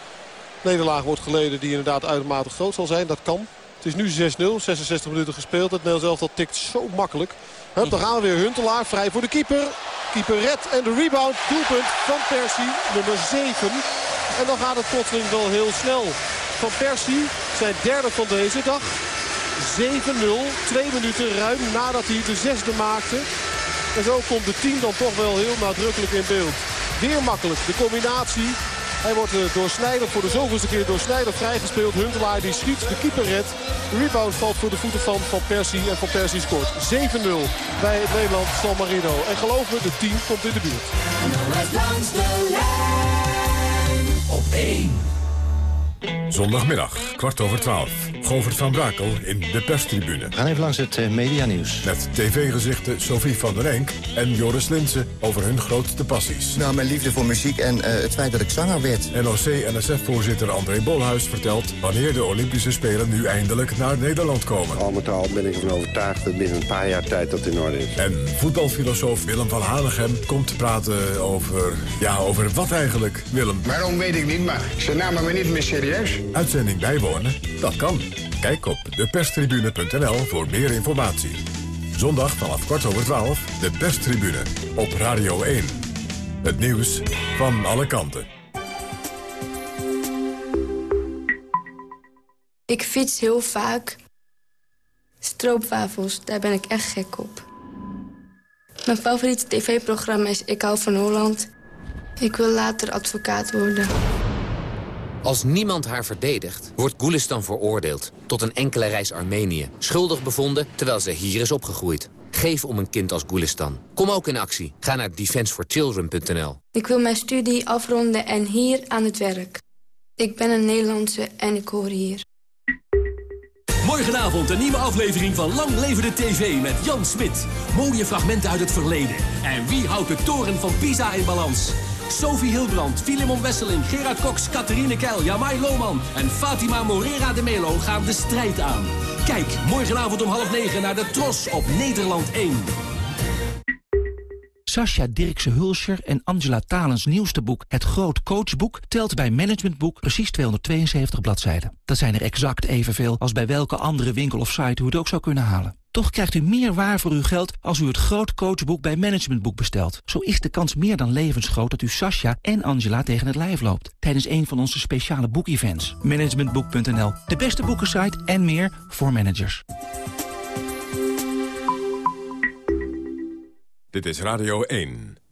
nederlaag wordt geleden die inderdaad uitermate groot zal zijn. Dat kan. Het is nu 6-0, 66 minuten gespeeld. Het Nederlands elftal tikt zo makkelijk. Hup, dan gaan we weer Huntelaar, vrij voor de keeper. Keeper red en de rebound, doelpunt van Persie, nummer 7. En dan gaat het plotseling wel heel snel. Van Persie, zijn derde van deze dag. 7-0, twee minuten ruim nadat hij de zesde maakte. En zo komt de team dan toch wel heel nadrukkelijk in beeld. Weer makkelijk, de combinatie. Hij wordt door Snijder voor de zoveelste keer door Snijder vrijgespeeld. Huntelaar die schiet, de keeper redt. De rebound valt voor de voeten van Van Persie. En Van Persie scoort 7-0 bij het Nederland San Marino. En geloof me, de team komt in de buurt. Op 1. Zondagmiddag, kwart over twaalf. Govert van Brakel in de perstribune. We gaan even langs het uh, medianieuws. Met tv-gezichten Sophie van der Enk en Joris Linsen over hun grootste passies. Nou, mijn liefde voor muziek en uh, het feit dat ik zanger werd. NOC-NSF-voorzitter André Bolhuis vertelt... wanneer de Olympische Spelen nu eindelijk naar Nederland komen. Al met al ben ik ervan overtuigd dat binnen een paar jaar tijd dat in orde is. En voetbalfilosoof Willem van Hanegem komt praten over... ja, over wat eigenlijk, Willem? Waarom weet ik niet, maar ze namen me niet meer serieus. Uitzending bijwonen? Dat kan. Kijk op deperstribune.nl voor meer informatie. Zondag vanaf kwart over twaalf, de perstribune op Radio 1. Het nieuws van alle kanten. Ik fiets heel vaak. Stroopwafels, daar ben ik echt gek op. Mijn favoriete tv-programma is Ik hou van Holland. Ik wil later advocaat worden. Als niemand haar verdedigt, wordt Gulistan veroordeeld tot een enkele reis Armenië. Schuldig bevonden terwijl ze hier is opgegroeid. Geef om een kind als Gulistan. Kom ook in actie. Ga naar defenseforchildren.nl. Ik wil mijn studie afronden en hier aan het werk. Ik ben een Nederlandse en ik hoor hier. Morgenavond een nieuwe aflevering van Lang Leven de TV met Jan Smit. Mooie fragmenten uit het verleden. En wie houdt de toren van Pisa in balans? Sophie Hilbrand, Filimon Wesseling, Gerard Cox, Catherine Keil, Jamai Lohman en Fatima Morera de Melo gaan de strijd aan. Kijk morgenavond om half negen naar de Tros op Nederland 1. Sascha Dirkse Hulscher en Angela Talens nieuwste boek Het Groot Coachboek telt bij Managementboek precies 272 bladzijden. Dat zijn er exact evenveel als bij welke andere winkel of site u het ook zou kunnen halen. Toch krijgt u meer waar voor uw geld als u het Groot Coachboek bij Managementboek bestelt. Zo is de kans meer dan levensgroot dat u Sascha en Angela tegen het lijf loopt. Tijdens een van onze speciale boekevents. Managementboek.nl, de beste boekensite en meer voor managers. Dit is Radio 1.